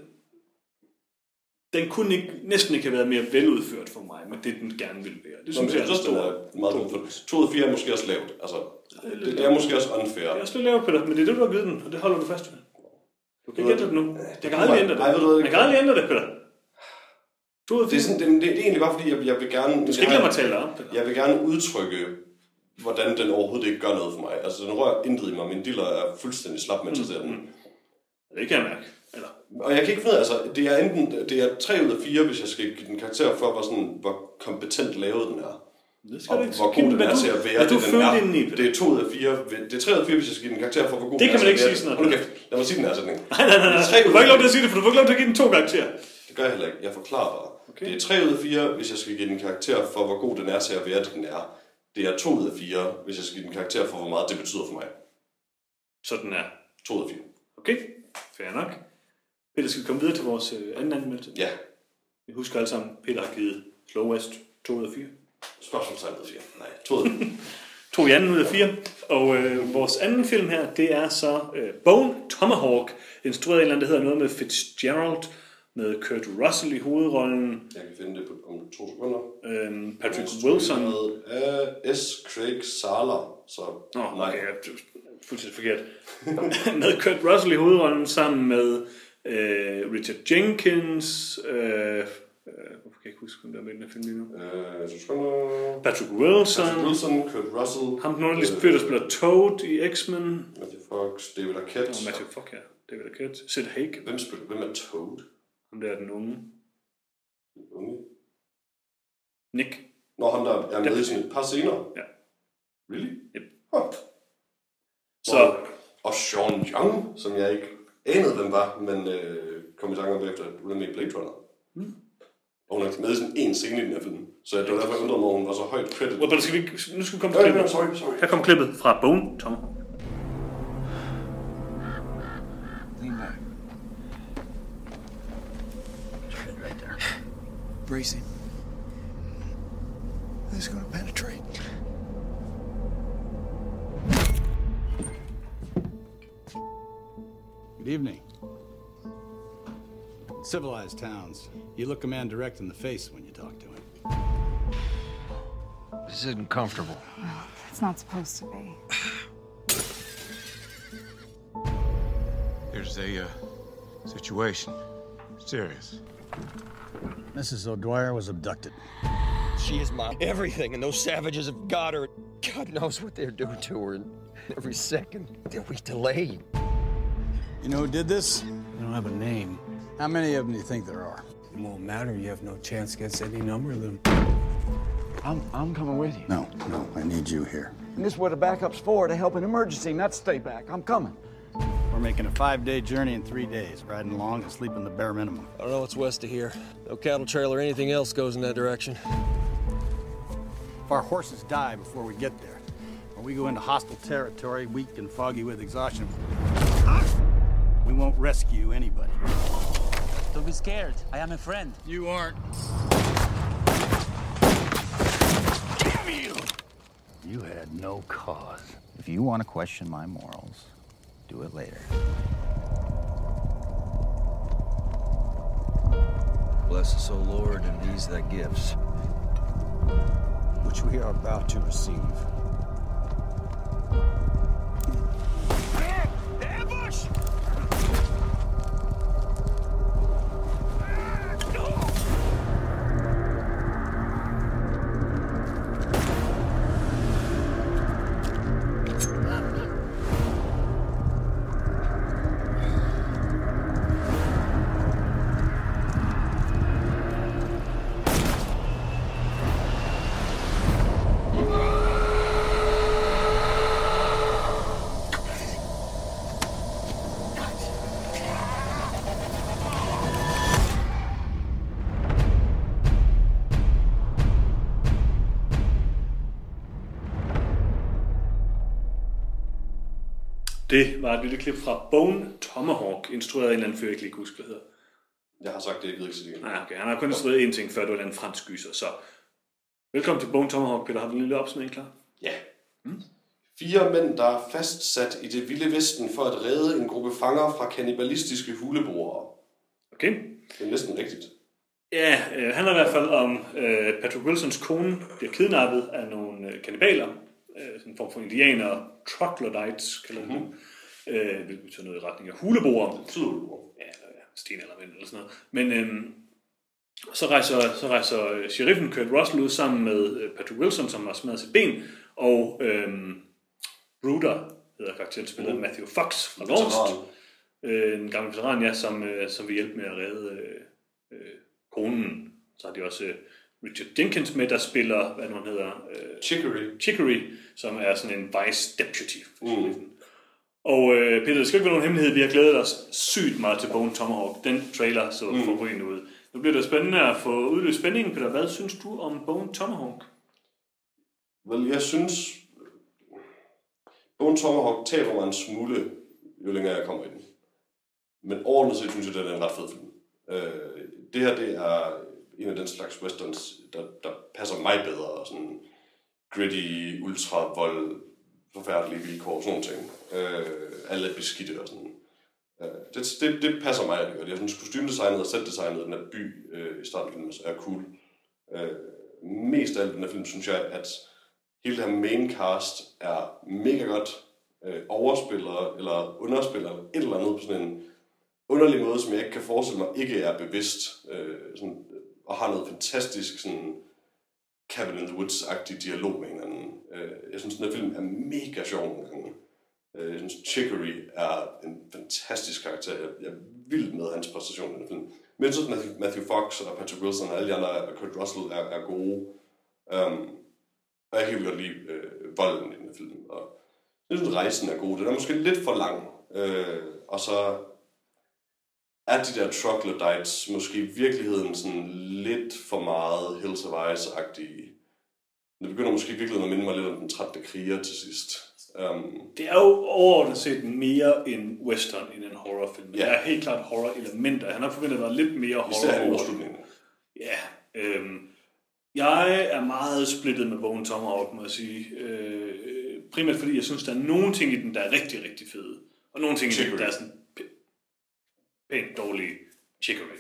Den kunne ikke, næsten ikke have været mere veludført for mig, men det den gerne ville være. Det Det synes jeg jeg også, den er meget velfundet. 2 ud af 4 er måske også lavt. Altså, det, det er måske også unfair. Jeg er også lidt lavt, Peter, men det er det, du har givet den, og det holder du fast ved. Du kan ikke ændre det nu. Jeg kan aldrig ændre det. Du Man kan aldrig ændre det, Peter. Af Det er, sådan, det, det, det er egentlig bare fordi, jeg, jeg vil gerne... Du skal ikke lade mig tale dig op. Jeg vil gerne udtrykke, hvordan den overhovedet ikke gør noget for mig. Altså, den rører intet i mig. Min diller er fuldstændig slap, mens jeg ser den. Det kan jeg mærke. Eller, Og jeg kan ikke finde altså, det er enten, det er 3 ud af 4, hvis jeg skal give den karakter for, hvor, sådan, hvor kompetent lavet den er. det skal Og ikke. hvor god den er til at være, du det den er. Det er 2 ud af 4. Det er 3 ud af 4, hvis jeg skal give den karakter for, hvor god Det den kan er man til ikke at sige sådan noget. Lad mig sige den her sætning. Nej, nej, nej, nej. Du får ikke lov til at sige det, for du får ikke lov til at give den to karakterer. Det gør jeg heller ikke. Jeg forklarer bare. Okay. Det er 3 ud af 4, hvis jeg skal give den karakter for, hvor god den er til at være, det den er. Det er 2 ud af 4, hvis jeg skal give den karakter for, hvor meget det betyder for mig. Sådan er. 2 ud af 4. Okay, fair nok. Peter, skal vi komme videre til vores øh, anden anmeldelse? Ja. Vi husker alle sammen, Peter har givet Slow West 2 ud af 4. Spørgsmålstegn ud af 4. Nej, 2 ud af 4. [LAUGHS] To i anden ud af fire. Og øh, vores anden film her, det er så øh, Bone Tomahawk, instrueret af en eller anden, der hedder noget med Fitzgerald, med Kurt Russell i hovedrollen, Jeg kan finde det på, om to sekunder. øh, Patrick Wilson. Af S. Craig Saller. Så Nå, nej. nej, er fuldstændig forkert. [LAUGHS] med Kurt Russell i hovedrollen sammen med øh, Richard Jenkins, øh, øh, hvorfor kan jeg ikke huske, hvem der er med i den film lige nu? Øh. Patrick Wilson, Patrick Wilson, Kurt Russell. ham den underlige fyr, der spiller Toad i X-Men, Matthew Fox, David Arquette. og Matthew Fuck her, David Arquette, Sid Haig, Hvem spiller? Hvem er Toad? Ham der er den unge, Unge. Nick. Nå, ham der er med i sådan et par scener. Ja. Really? Yep. Huh. Så Og Sean Young, som jeg ikke anede, hvem var, men øh, kom i tanke om efter, at hun er med i Blade Runner. Mm. Og hun er med i sådan en scene i den her film. Så det var derfor, jeg undrede mig, hun var så højt credit. Well, skal vi, nu skal vi komme til klippet. sorry, sorry. Her kommer klippet fra Bone Tomahawk. Bracing. This is gonna penetrate. Good evening. Civilized towns. You look a man direct in the face when you talk to him. This isn't comfortable. It's not supposed to be. There's a uh, situation. Serious. Mrs. O'Dwyer was abducted. She is my everything, and those savages have got her. God knows what they're doing to her. And every second that we delay. You know who did this? They don't have a name. How many of them do you think there are? It won't matter. You have no chance against any number of them. I'm, I'm coming with you. No, no, I need you here. And this is what the backup's for, to help an emergency, not stay back. I'm coming. We're making a five day journey in three days, riding along and sleeping the bare minimum. I don't know what's west of here. No cattle trail or anything else goes in that direction. If our horses die before we get there, or we go into hostile territory, weak and foggy with exhaustion, we won't rescue anybody. Don't be scared. I am a friend. You aren't. Damn you! You had no cause. If you want to question my morals, do it later. Bless us, O Lord, and these thy gifts. Which we are about to receive. Det var et lille klip fra Bone Tomahawk, instrueret af en eller anden fyr, jeg ikke lige kan huske, hvad hedder. Jeg har sagt det, jeg gider ikke det igen. Nej, okay. Han har kun instrueret én ting før, det var en fransk gyser, så... Velkommen til Bone Tomahawk, Peter. Har du en lille opsummering klar? Ja. Fire mænd, der er fastsat i det vilde vesten for at redde en gruppe fanger fra kannibalistiske huleboere. Okay. Det er næsten rigtigt. Ja, øh, handler i hvert fald om øh, Patrick Wilsons kone bliver kidnappet af nogle øh, kannibaler, øh, sådan en form for indianer, troglodytes kalder de dem, øh, hvilket betyder noget i retning af huleboere. Huleboere. Ja, eller ja, stenaldermænd eller sådan noget. Men øh, så rejser, så rejser øh, sheriffen Kurt Russell ud sammen med øh, Patrick Wilson, som har smadret sit ben, og øh, Bruder hedder karakteren, spillet af Matthew Fox fra Lost. Øh, en gammel veteran, ja, som, øh, som vil hjælpe med at redde øh, øh, konen. Så har de også øh, Richard Jenkins med, der spiller, hvad nu han hedder? Øh, Chicory. Chicory, som er sådan en vice deputy. Mm. Og øh, Peter, det skal ikke være nogen hemmelighed, vi har glædet os sygt meget til Bone Tomahawk. Den trailer så mm. forrygende ud. Nu bliver det spændende at få udløst spændingen, Peter. Hvad synes du om Bone Tomahawk? Vel, jeg synes... Bone Tomahawk taber mig en smule, jo længere jeg kommer i den. Men overordnet set synes jeg, det er en ret fed film. Øh, det her, det er en af den slags westerns, der, der passer mig bedre. Og sådan gritty, ultra-vold, forfærdelige vilkår, sådan nogle ting. Øh, alle er beskidte og sådan. Øh, det, det, det passer mig rigtig godt. Jeg synes, kostymdesignet og setdesignet den her by øh, i starten af filmen er cool. Øh, mest af alt den her film, synes jeg, at hele det her main cast er mega godt øh, overspiller eller underspiller et eller andet på sådan en underlig måde, som jeg ikke kan forestille mig ikke er bevidst. Øh, sådan, og har noget fantastisk sådan Cabin in the Woods-agtig dialog med hinanden. Øh, jeg synes, den her film er mega sjov nogle gange. Øh, jeg synes, Chicory er en fantastisk karakter. Jeg, er vild med hans præstation i den film. Men jeg synes, Matthew, Matthew Fox og Patrick Wilson og alle de andre, og Kurt Russell er, er gode. Um, og jeg kan helt godt lide øh, volden i den her film. Og jeg synes, rejsen er god. Den er måske lidt for lang. Øh, og så er de der troglodytes måske i virkeligheden sådan lidt for meget Hills of Ice-agtige. Det begynder måske i virkeligheden at minde mig lidt om den 13. kriger til sidst. Um, Det er jo overordnet set mere en western end en horrorfilm. Ja. Der er helt klart horror-elementer. Han har forventet, var lidt mere horror. især i over- slutningen. Ja, øhm, jeg er meget splittet med Bone Tomahawk, må jeg sige. Øh, primært fordi jeg synes, der er nogle ting i den, der er rigtig, rigtig fede. Og nogle ting i den, der er sådan pænt dårlige. Chicory.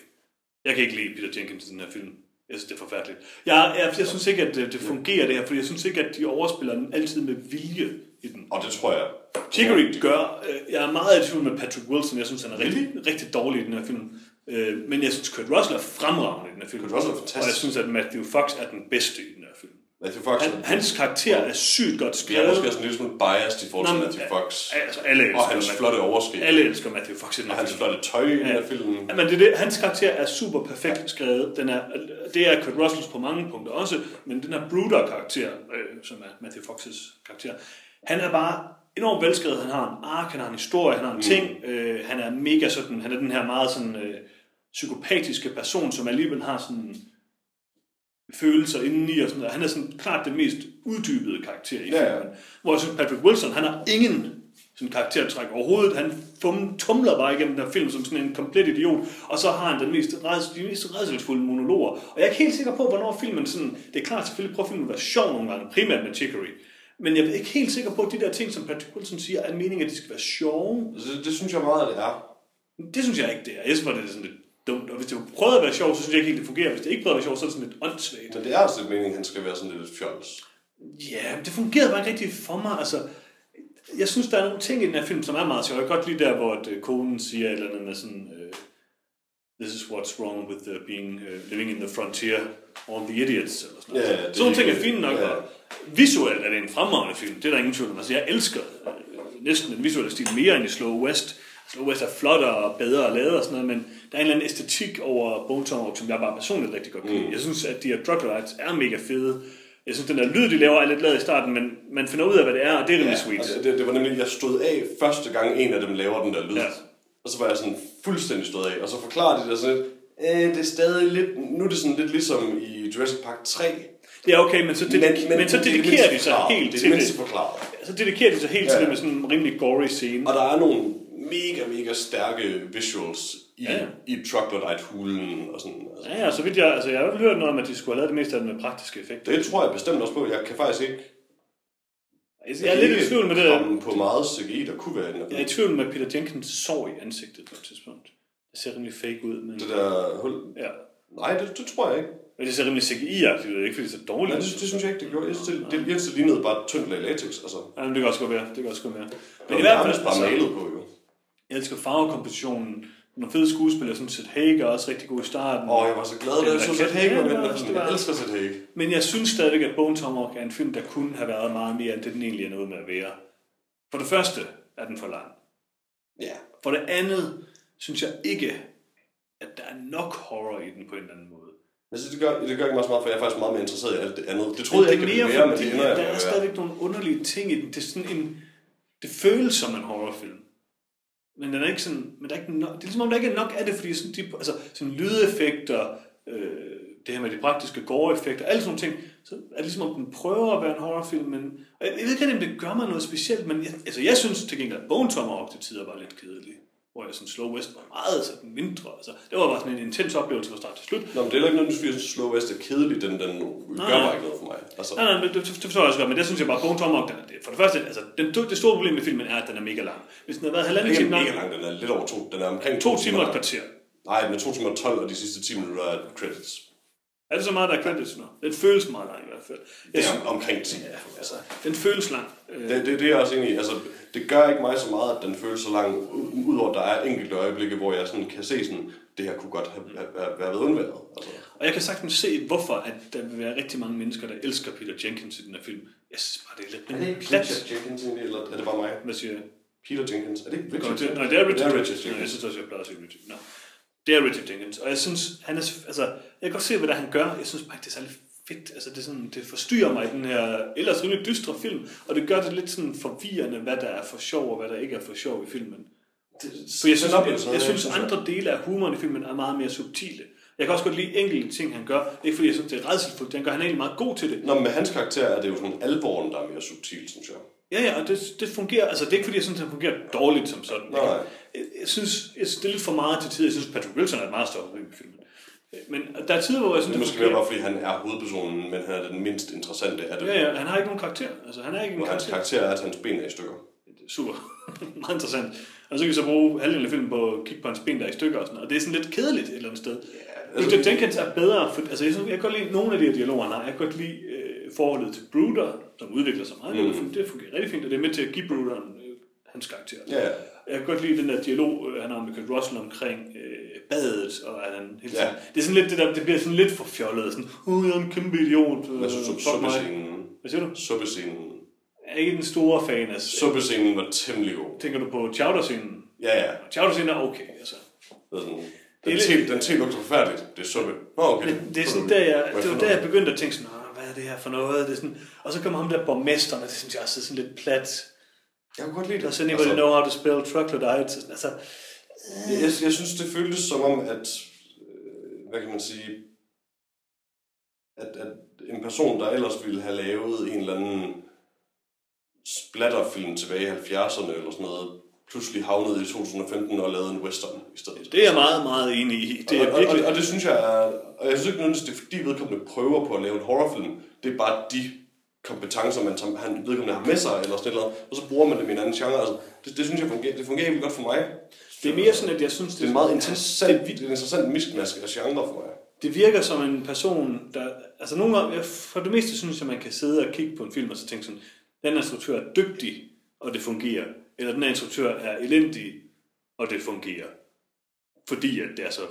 Jeg kan ikke lide Peter Jenkins i den her film. Jeg synes, det er forfærdeligt. Jeg, jeg, jeg synes ikke, at det, det fungerer det her, fordi jeg synes ikke, at de overspiller den altid med vilje i den. Og det tror jeg. Chicory gør, øh, jeg er meget i tvivl med Patrick Wilson, jeg synes, han er rigtig, rigtig dårlig i den her film. Øh, men jeg synes, Kurt Russell er fremragende i den her film. Kurt Russell er fantastisk. Og jeg synes, at Matthew Fox er den bedste i den her film. Matthew Fox Han, er- hans karakter er sygt godt Vi er skrevet. måske også en lille smule biased i forhold til Matthew ja, Fox. Altså, alle elsker og hans Matthew- flotte overskæg. Alle elsker Matthew Fox i den Og hans flotte tøj i den her film. Ja, men det, er det, hans karakter er super perfekt skrevet. Den er, det er Kurt Russells på mange punkter også, men den her Bruder-karakter, øh, som er Matthew Fox's karakter, han er bare enormt velskrevet. Han har en ark, han har en historie, han har en Mm. ting. Øh, han er mega sådan, han er den her meget sådan øh, psykopatiske person, som alligevel har sådan følelser indeni og sådan noget. Han er sådan klart det mest uddybede karakter i Ja, ja. filmen. Hvor jeg synes, Patrick Wilson, han har ingen sådan karaktertræk overhovedet. Han fum, tumler bare igennem den her film som sådan en komplet idiot, og så har han den mest, reds, de mest redselsfulde monologer. Og jeg er ikke helt sikker på, hvornår filmen sådan... Det er klart, selvfølgelig prøver filmen at være sjov nogle gange, primært med Chicory. Men jeg er ikke helt sikker på, at de der ting, som Patrick Wilson siger, er meningen, at de skal være sjove. Det, det synes jeg meget, det er. Det synes jeg ikke, det er. Jeg synes det er sådan lidt dumt. Og hvis det prøvede at være sjovt, så synes jeg ikke helt, det fungerer. Hvis det ikke prøvede at være sjovt, så er det sådan lidt åndssvagt. Men det er altså lidt meningen, at han skal være sådan lidt fjols. Ja, det fungerede bare ikke rigtig for mig. Altså, jeg synes, der er nogle ting i den her film, som er meget sjove. Jeg kan godt lide der, hvor at, øh, konen siger et eller andet med sådan... Uh, This is what's wrong with uh, being uh, living in the frontier on the idiots. Eller sådan noget. Er sådan nogle ting er fine nok. ja. Og visuelt er det en fremragende film. Det er der ingen tvivl om. Altså, jeg elsker øh, næsten den visuelle stil mere end i Slow West. Slow West er flottere og bedre lavet og sådan noget, men der er en eller anden æstetik over Bone Tomahawk, som jeg bare personligt rigtig godt kan. Mm. Jeg synes, at de her drug lights er mega fede. Jeg synes, den der lyd, de laver, er lidt lavet i starten, men man finder ud af, hvad det er, og det er rimelig sweet. og det, det, var nemlig, jeg stod af første gang en af dem laver den der lyd. Ja. Og så var jeg sådan fuldstændig stået af. Og så forklarede de det sådan lidt, øh, det er stadig lidt, nu er det sådan lidt ligesom i Jurassic Park 3. Det er okay, men så, det, men, men, men så er dedikerer de sig helt det til det. Så dedikerer de sig helt Ja. til det med sådan en rimelig gory scene. Og der er nogle mega, mega stærke visuals i, Ja. i Troglodyte-hulen og sådan. Altså. Ja, ja, så vidt jeg, altså jeg har jo hørt noget om, at de skulle have lavet det meste af det med praktiske effekter. Det tror jeg bestemt også på. Jeg kan faktisk ikke... Jeg er lidt i tvivl med det der. På meget CGI, der kunne være inde. Jeg er i tvivl med, at Peter Jenkins sår i ansigtet på et tidspunkt. Det ser rimelig fake ud. Men... Det der hul? Ja. Nej, det, det tror jeg ikke. Men det ser rimelig CGI-agtigt ud, ikke fordi det er så dårligt. Nej, det, det synes jeg ikke, det gjorde. Jeg synes, det, det, det, lignede bare et tyndt lag latex. Altså. Ja, men det kan også godt være. Det kan også godt være. Men i hvert fald bare malet på. Jeg elsker farvekompositionen. Nogle fede skuespillere, som Seth Haig er også rigtig god i starten. Åh, jeg var så glad, da jeg så Seth Haig var med. Jeg elsker Seth Haig. Men jeg synes stadigvæk, at Bone Tomahawk er en film, der kunne have været meget mere, end det den egentlig er noget med at være. For det første er den for lang. Ja. For det andet synes jeg ikke, at der er nok horror i den på en eller anden måde. Altså, det, gør, det gør ikke mig så meget, for jeg er faktisk meget mere interesseret i alt det andet. Det troede jeg ikke, det det ville være, men det ender jeg der er stadigvæk nogle underlige ting i den. Det er sådan en... Det føles som en horrorfilm. Men den er ikke sådan... Men der er ikke nok, det er ligesom om, der ikke er nok af det, fordi sådan, de, altså, sådan lydeffekter, øh, det her med de praktiske gore-effekter, alle sådan nogle ting, så er det ligesom om, den prøver at være en horrorfilm, men jeg, jeg ved ikke, om det gør mig noget specielt, men jeg, altså, jeg synes til gengæld, at Bone Tomahawk til tider var lidt kedelig hvor jeg sådan Slow West var meget sådan mindre. Altså, det var bare sådan en intens oplevelse fra start til slut. Nå, men det er heller ikke noget, fordi Slow West er kedelig. Den, den Nej. gør bare ikke noget for mig. Altså, Nej, nej, men det, det forstår jeg også godt, men det synes jeg bare, Bone Tomahawk, den er det. For det første, altså, den, det store problem med filmen er, at den er mega lang. Hvis den havde været den er halvanden time lang, mega lang, den er lidt over to. Den er omkring to timer og et kvarter. Nej, den er to timer og 12, og de sidste 10 minutter er credits. Er det så meget, der er credits nu? Den føles meget lang i hvert fald. Det er om- omkring 10. Ja, altså, den føles lang. Øh, Det, det, det er jeg også i. Altså, det gør ikke mig så meget, at den føles så lang, udover at der er enkelte øjeblikke, hvor jeg sådan kan se sådan, det her kunne godt have, have, have været undværet. Altså. Og jeg kan sagtens se, hvorfor at der vil være rigtig mange mennesker, der elsker Peter Jenkins i den her film. Jeg synes bare, det er lidt Er det ikke plat. Richard Jenkins egentlig, eller er det bare mig? Hvad siger jeg? Peter Jenkins. Er det ikke Richard Jenkins? nej, det er Richard, Det er Jenkins. Nå, jeg synes også, jeg plejer at sige Richard. Det er Richard Jenkins. Og jeg synes, han er, altså, jeg kan godt se, hvad der han gør. Jeg synes bare ikke, det er særlig fedt. Altså, det, er sådan, det forstyrrer mig i den her ellers rimelig dystre film. Og det gør det lidt sådan forvirrende, hvad der er for sjov, og hvad der ikke er for sjov i filmen. For jeg synes, jeg, jeg, synes andre dele af humoren i filmen er meget mere subtile. Jeg kan også godt lide enkelte ting, han gør. Det er ikke fordi, jeg synes, det er redselsfuldt. Han gør han er egentlig meget god til det. Nå, men med hans karakter er det jo sådan alvoren, der er mere subtil, synes jeg. Ja, ja, og det, det fungerer, altså det er ikke fordi, jeg synes, det fungerer dårligt som sådan. Nej. Jeg, jeg, synes, jeg synes, det er lidt for meget til tider. Jeg synes, Patrick Wilson er et meget større i filmen. Men der er tider, hvor jeg synes, Det er måske mere bare, fordi han er hovedpersonen, men han er den mindst interessante af dem. Ja, ja, han har ikke nogen karakter. Altså, han er ikke en Og hans karakter. karakter er, at hans ben er i stykker. Super. [LAUGHS] meget interessant. Og så kan vi så bruge halvdelen af filmen på at kigge på hans ben, der er i stykker og sådan. Og det er sådan lidt kedeligt et eller andet sted. Ja, altså- Richard Jenkins er bedre, for, altså jeg, synes, jeg kan godt lide nogle af de her dialoger, han har. Jeg kan godt lide øh, forholdet til Bruder, som udvikler sig meget. Mm. Det fungerer rigtig fint, og det er med til at give Bruder øh, hans karakter. Ja. Jeg kan godt lide den der dialog, øh, han har med Kurt Russell omkring øh, badet, og at han hele tiden, Ja. det er sådan lidt det der, det bliver sådan lidt for fjollet, sådan, uh, jeg er en kæmpe idiot, øh, Hvad synes du om? Hvad siger du? Suppescenen. Jeg er ikke den store fan af, Suppescenen var temmelig god. tænker du på chowder-scenen? Ja, ja. Chowder-scenen er okay, altså. Den, te, den te lugter forfærdeligt. Det er suppe. Nå, okay. Men det er sådan der, jeg, det var der, jeg begyndte at tænke sådan, "Åh, hvad er det her for noget? Det er sådan, og så kommer ham der borgmesteren, og det synes jeg også er sådan lidt plat. Jeg kunne godt lide det. Does anybody Altså- know how to spell troglodytes? Altså, Jeg, jeg, jeg synes, det føltes som om, at, øh, hvad kan man sige, at, at en person, der ellers ville have lavet en eller anden splatterfilm tilbage i 70'erne eller sådan noget, pludselig havnede i 2015 og lavede en western i stedet. det er jeg meget, meget enig i. Det er og, virkelig... og, og, det synes jeg er, og jeg synes ikke nødvendigvis, det er fordi vedkommende prøver på at lave en horrorfilm. Det er bare de kompetencer, man tager, han vedkommende har med sig, eller sådan noget, og så bruger man dem i en anden genre. Altså, det, det synes jeg fungerer, det fungerer godt for mig. Det er mere sådan, at jeg synes, Det er en meget interessant, det er en interessant miskmask af genre for mig. det virker som en person, der... Altså nogle gange, for det meste synes jeg, man kan sidde og kigge på en film og så tænke sådan, den instruktør er dygtig, og det fungerer. Eller den her instruktør er elendig, og det fungerer. Fordi at det er så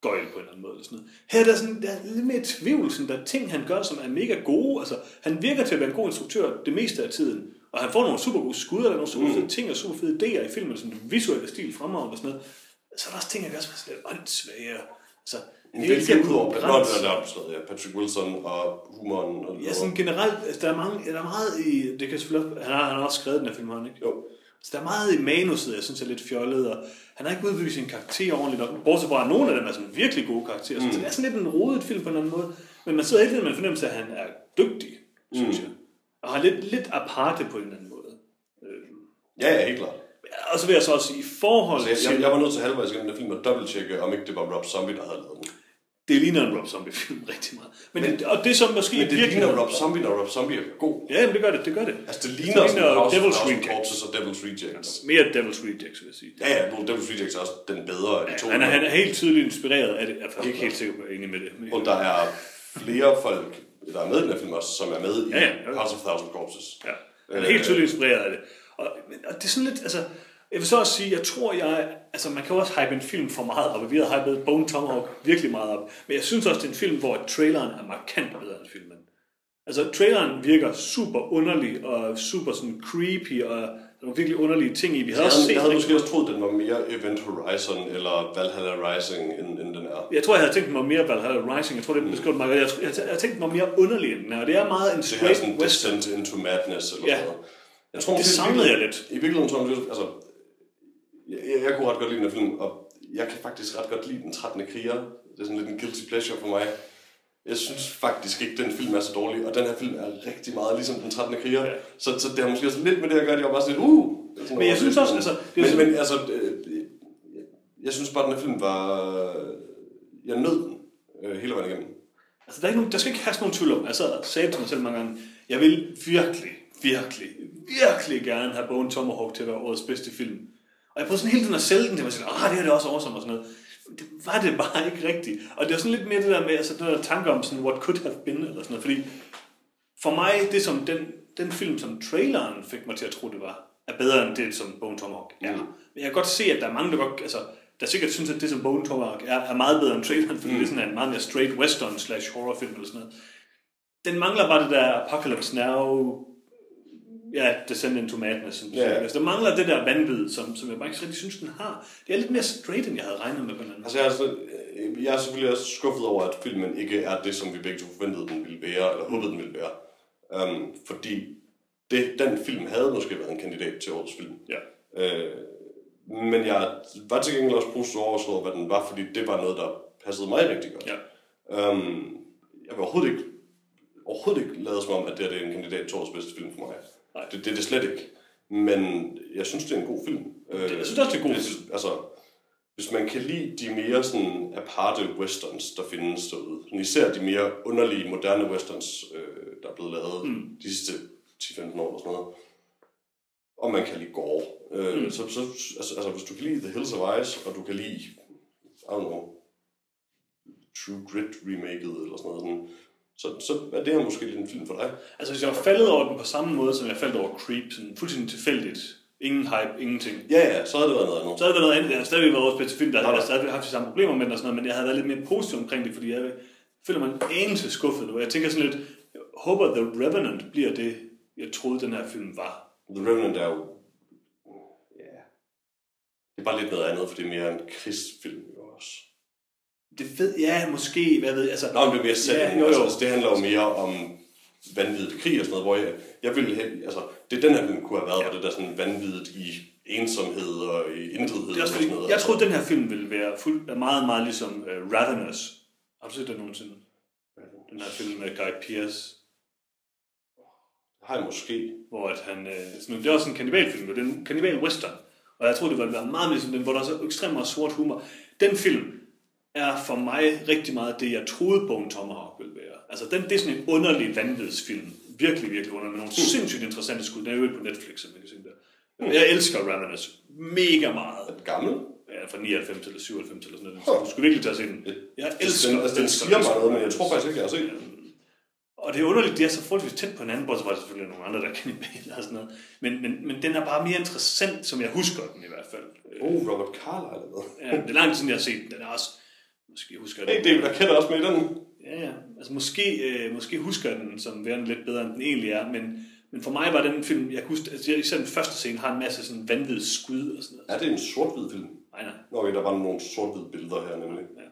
gøjl på en eller anden måde. Eller sådan noget. Her er der, sådan, der er lidt mere tvivl. Sådan, der er ting, han gør, som er mega gode. Altså, han virker til at være en god instruktør det meste af tiden. Og han får nogle super gode skud, og der er nogle super fede ting og super fede idéer i filmen, sådan den visuelle stil fremragende og sådan noget. Så er der også ting, jeg gør, som er sådan lidt åndssvage. Altså, det er ikke ud over er der, ja, Patrick Wilson og humoren. Og, Ja, sådan generelt, altså, der er, mange, der er meget i, det kan selvfølgelig, han har, han har også skrevet den her film, han ikke? Jo. Så der er meget i manuset, jeg synes er lidt fjollet, og han har ikke udbygget sin karakter ordentligt nok, bortset fra, at nogle af dem er sådan virkelig gode karakterer, mm. så det er sådan lidt en rodet film på en eller anden måde, men man sidder hele tiden med en fornemmelse af, at han er dygtig, synes Mm. jeg, og har lidt, lidt aparte på en eller anden måde. Ja, ja, helt klart. Og så vil jeg så også i forhold Altså, jeg, til... jeg, jeg var nødt til halvvejs igennem den film at dobbelttjekke, om ikke det var Rob Zombie, der havde lavet den. Det ligner en Rob Zombie-film [LAUGHS] rigtig meget. Men, men det, og det så måske Men det virkelig... ligner Rob Zombie, når Rob Zombie er god. Ja, men det gør det, det gør det. Altså, det ligner, det ligner House Devil's Rejects. Corpses og Devil's Rejects. Mere Devil's Rejects, vil jeg sige. Ja, ja, nu Devil's Rejects er også den bedre af de to. Han er, han er helt tydeligt inspireret af det. Jeg er ikke helt sikker på, enig med det. Og der er flere folk, der er med i den her film også, som er med i Ja, ja, ja. House of Thousand Corpses. Ja. Han er helt tydeligt inspireret af det. Og, men- og det er sådan lidt, altså... Jeg vil så også sige, jeg tror, jeg... Altså, man kan også hype en film for meget op, og vi har hypet Bone Tomahawk virkelig meget op. Men jeg synes også, det er en film, hvor traileren er markant bedre end filmen. Altså, traileren virker super underlig og super sådan creepy, og der er nogle virkelig underlige ting i. Vi havde også havde, set jeg havde måske også troet, den var mere Event Horizon eller Valhalla Rising, end, end den er. Jeg tror, jeg havde tænkt mig mere Valhalla Rising. Jeg tror, det beskrev det meget godt. Jeg, jeg, jeg, jeg tænkte mig mere underlig end den. Og det er meget en Det her straight sådan. Descent into Madness eller Ja. noget. Jeg tror, Det i savnede jeg lidt. I virkeligheden tror jeg, altså, jeg, jeg, kunne ret godt lide den her film, og jeg kan faktisk ret godt lide den 13. kriger. Det er sådan lidt en guilty pleasure for mig. Jeg synes faktisk ikke, den film er så dårlig, og den her film er rigtig meget ligesom den 13. kriger. Ja. Så, så det har måske også lidt med det at gøre, jeg var bare sådan lidt, uh! Det sådan Men jeg synes også, altså, det Men, men altså, øh, jeg, jeg synes bare, at den her film var... Jeg nød den øh, hele vejen igennem. Altså, der, er ikke nogen, der skal ikke have nogen tvivl om. Jeg sad og sagde til mig selv mange gange, jeg vil virkelig, virkelig, virkelig gerne have Bone Tomahawk til at være årets bedste film. Og jeg prøvede sådan hele tiden at sælge den til mig selv. Ah, det her det er også awesome og sådan noget. Men det var det bare ikke rigtigt. Og det er sådan lidt mere det der med, altså den der tanke om sådan, what could have been, eller sådan noget. Fordi for mig, det som den, den film, som traileren fik mig til at tro, det var, er bedre end det, som Bone Tomahawk er. Men jeg kan godt se, at der er mange, der godt, altså, der sikkert synes, at det, som Bone Tomahawk er, er meget bedre end traileren, fordi mm. det er sådan en meget mere straight western slash horrorfilm eller sådan noget. Den mangler bare det der Apocalypse Now, ja, Descent into Madness, som du Ja. siger. Altså, der mangler det der vanvid, som, som jeg bare ikke rigtig synes, den har. Det er lidt mere straight, end jeg havde regnet med på den anden. Altså, jeg er, så, øh, jeg er selvfølgelig også skuffet over, at filmen ikke er det, som vi begge to forventede, den ville være, eller håbede, den ville være. Um, fordi det, den film havde måske været en kandidat til årets film. Ja. Øh, men jeg var til gengæld også positiv overrasket over, hvad den var, fordi det var noget, der passede mig rigtig godt. Ja. Um, jeg vil overhovedet ikke, overhovedet ikke lade som om, at det, her, det er en kandidat til årets bedste film for mig. Nej. Det, det er det slet ikke. Men jeg synes, det er en god film. Øh, jeg synes også, det er en god hvis, Altså, hvis man kan lide de mere sådan aparte westerns, der findes derude, sådan især de mere underlige, moderne westerns, øh, der er blevet lavet mm. de sidste 10-15 år eller sådan noget, og man kan lide gore, øh, mm. så, så altså, altså, hvis du kan lide The Hills of Ice, og du kan lide, I don't know, True Grit remaket eller sådan noget, sådan, så, så er det her måske lidt en film for dig. Altså, hvis jeg var faldet over den på samme måde, som jeg faldt over Creep, sådan fuldstændig tilfældigt, ingen hype, ingenting, Ja, ja, så havde det været noget andet. så havde det været noget andet. Jeg havde stadigvæk været vores bedste film, der havde stadigvæk haft de samme problemer med den og sådan noget, men jeg havde været lidt mere positiv omkring det, fordi jeg føler mig en anelse skuffet nu. Jeg tænker sådan lidt, jeg håber, The Revenant bliver det, jeg troede, den her film var. The Revenant er jo... Ja... Det er bare lidt noget andet, for det er mere en krigsfilm jo også. Det ved jeg måske, hvad ved jeg, altså... Nå, men det er mere setting. Ja, jo, jo. Altså, det handler jo mere om vanvittigt krig og sådan noget, hvor jeg, jeg ville hen, altså, det er den her film kunne have været, ja. det der sådan vanvittigt i ensomhed og i intethed og sådan noget. jeg troede, den her film ville være fuld, meget, meget ligesom uh, Ravenous. Har du set den nogensinde? Den her film med Guy Pearce, Har jeg måske. hvor at han... Øh, sådan, det er også en kannibalfilm, det er en kannibal-western. Og jeg troede, det ville være meget mere ligesom den, hvor der er så ekstremt meget sort humor. Den film er for mig rigtig meget det, jeg troede Bone Tomahawk ville være. Altså, den, det er sådan en underlig vanvidsfilm. Virkelig, virkelig underlig, med nogle sindssygt interessante skud. Den er jo på Netflix, som man kan se der. Jeg elsker Ravenous mega meget. Den gammel? Ja, fra 99 eller 97 eller sådan noget. Du skulle virkelig tage se den. Jeg elsker den, altså, den siger mig noget, men jeg tror faktisk ikke, jeg har set den. Og det er underligt, de er så forholdsvis tæt på hinanden, bortset fra, selvfølgelig nogle andre, der kan kannibaler og sådan noget. Men, men, men den er bare mere interessant, som jeg husker den i hvert fald. Oh, Robert Carlyle eller hvad? Ja, det er lang tid siden, jeg har set den. Den er også... Måske husker jeg Hey, David Arquette er også med i den. Ja, ja. Altså måske, øh, måske husker jeg den som værende lidt bedre, end den egentlig er, men, men for mig var den film, jeg kunne huske, altså, især den første scene har en masse sådan vanvittige skud og sådan noget. Er det en sort-hvid film? Nej, nej. Nå, okay, der var nogle sort-hvide billeder her nemlig. Ja.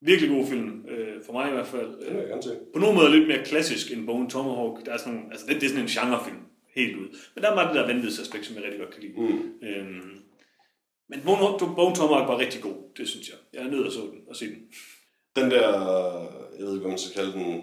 Virkelig god film, øh, for mig i hvert fald. Den vil jeg gerne se. På nogle måder lidt mere klassisk end Bone Tomahawk. Der er sådan nogle, altså det, det er sådan en genrefilm, helt ud. Men der var det der vanvidsaspekt, som jeg rigtig godt kan lide. Mm. Øhm, men Bone, Tomahawk var rigtig god, det synes jeg. Jeg er nødt at så den og se den. Den der, jeg ved ikke, hvad man skal kalde den,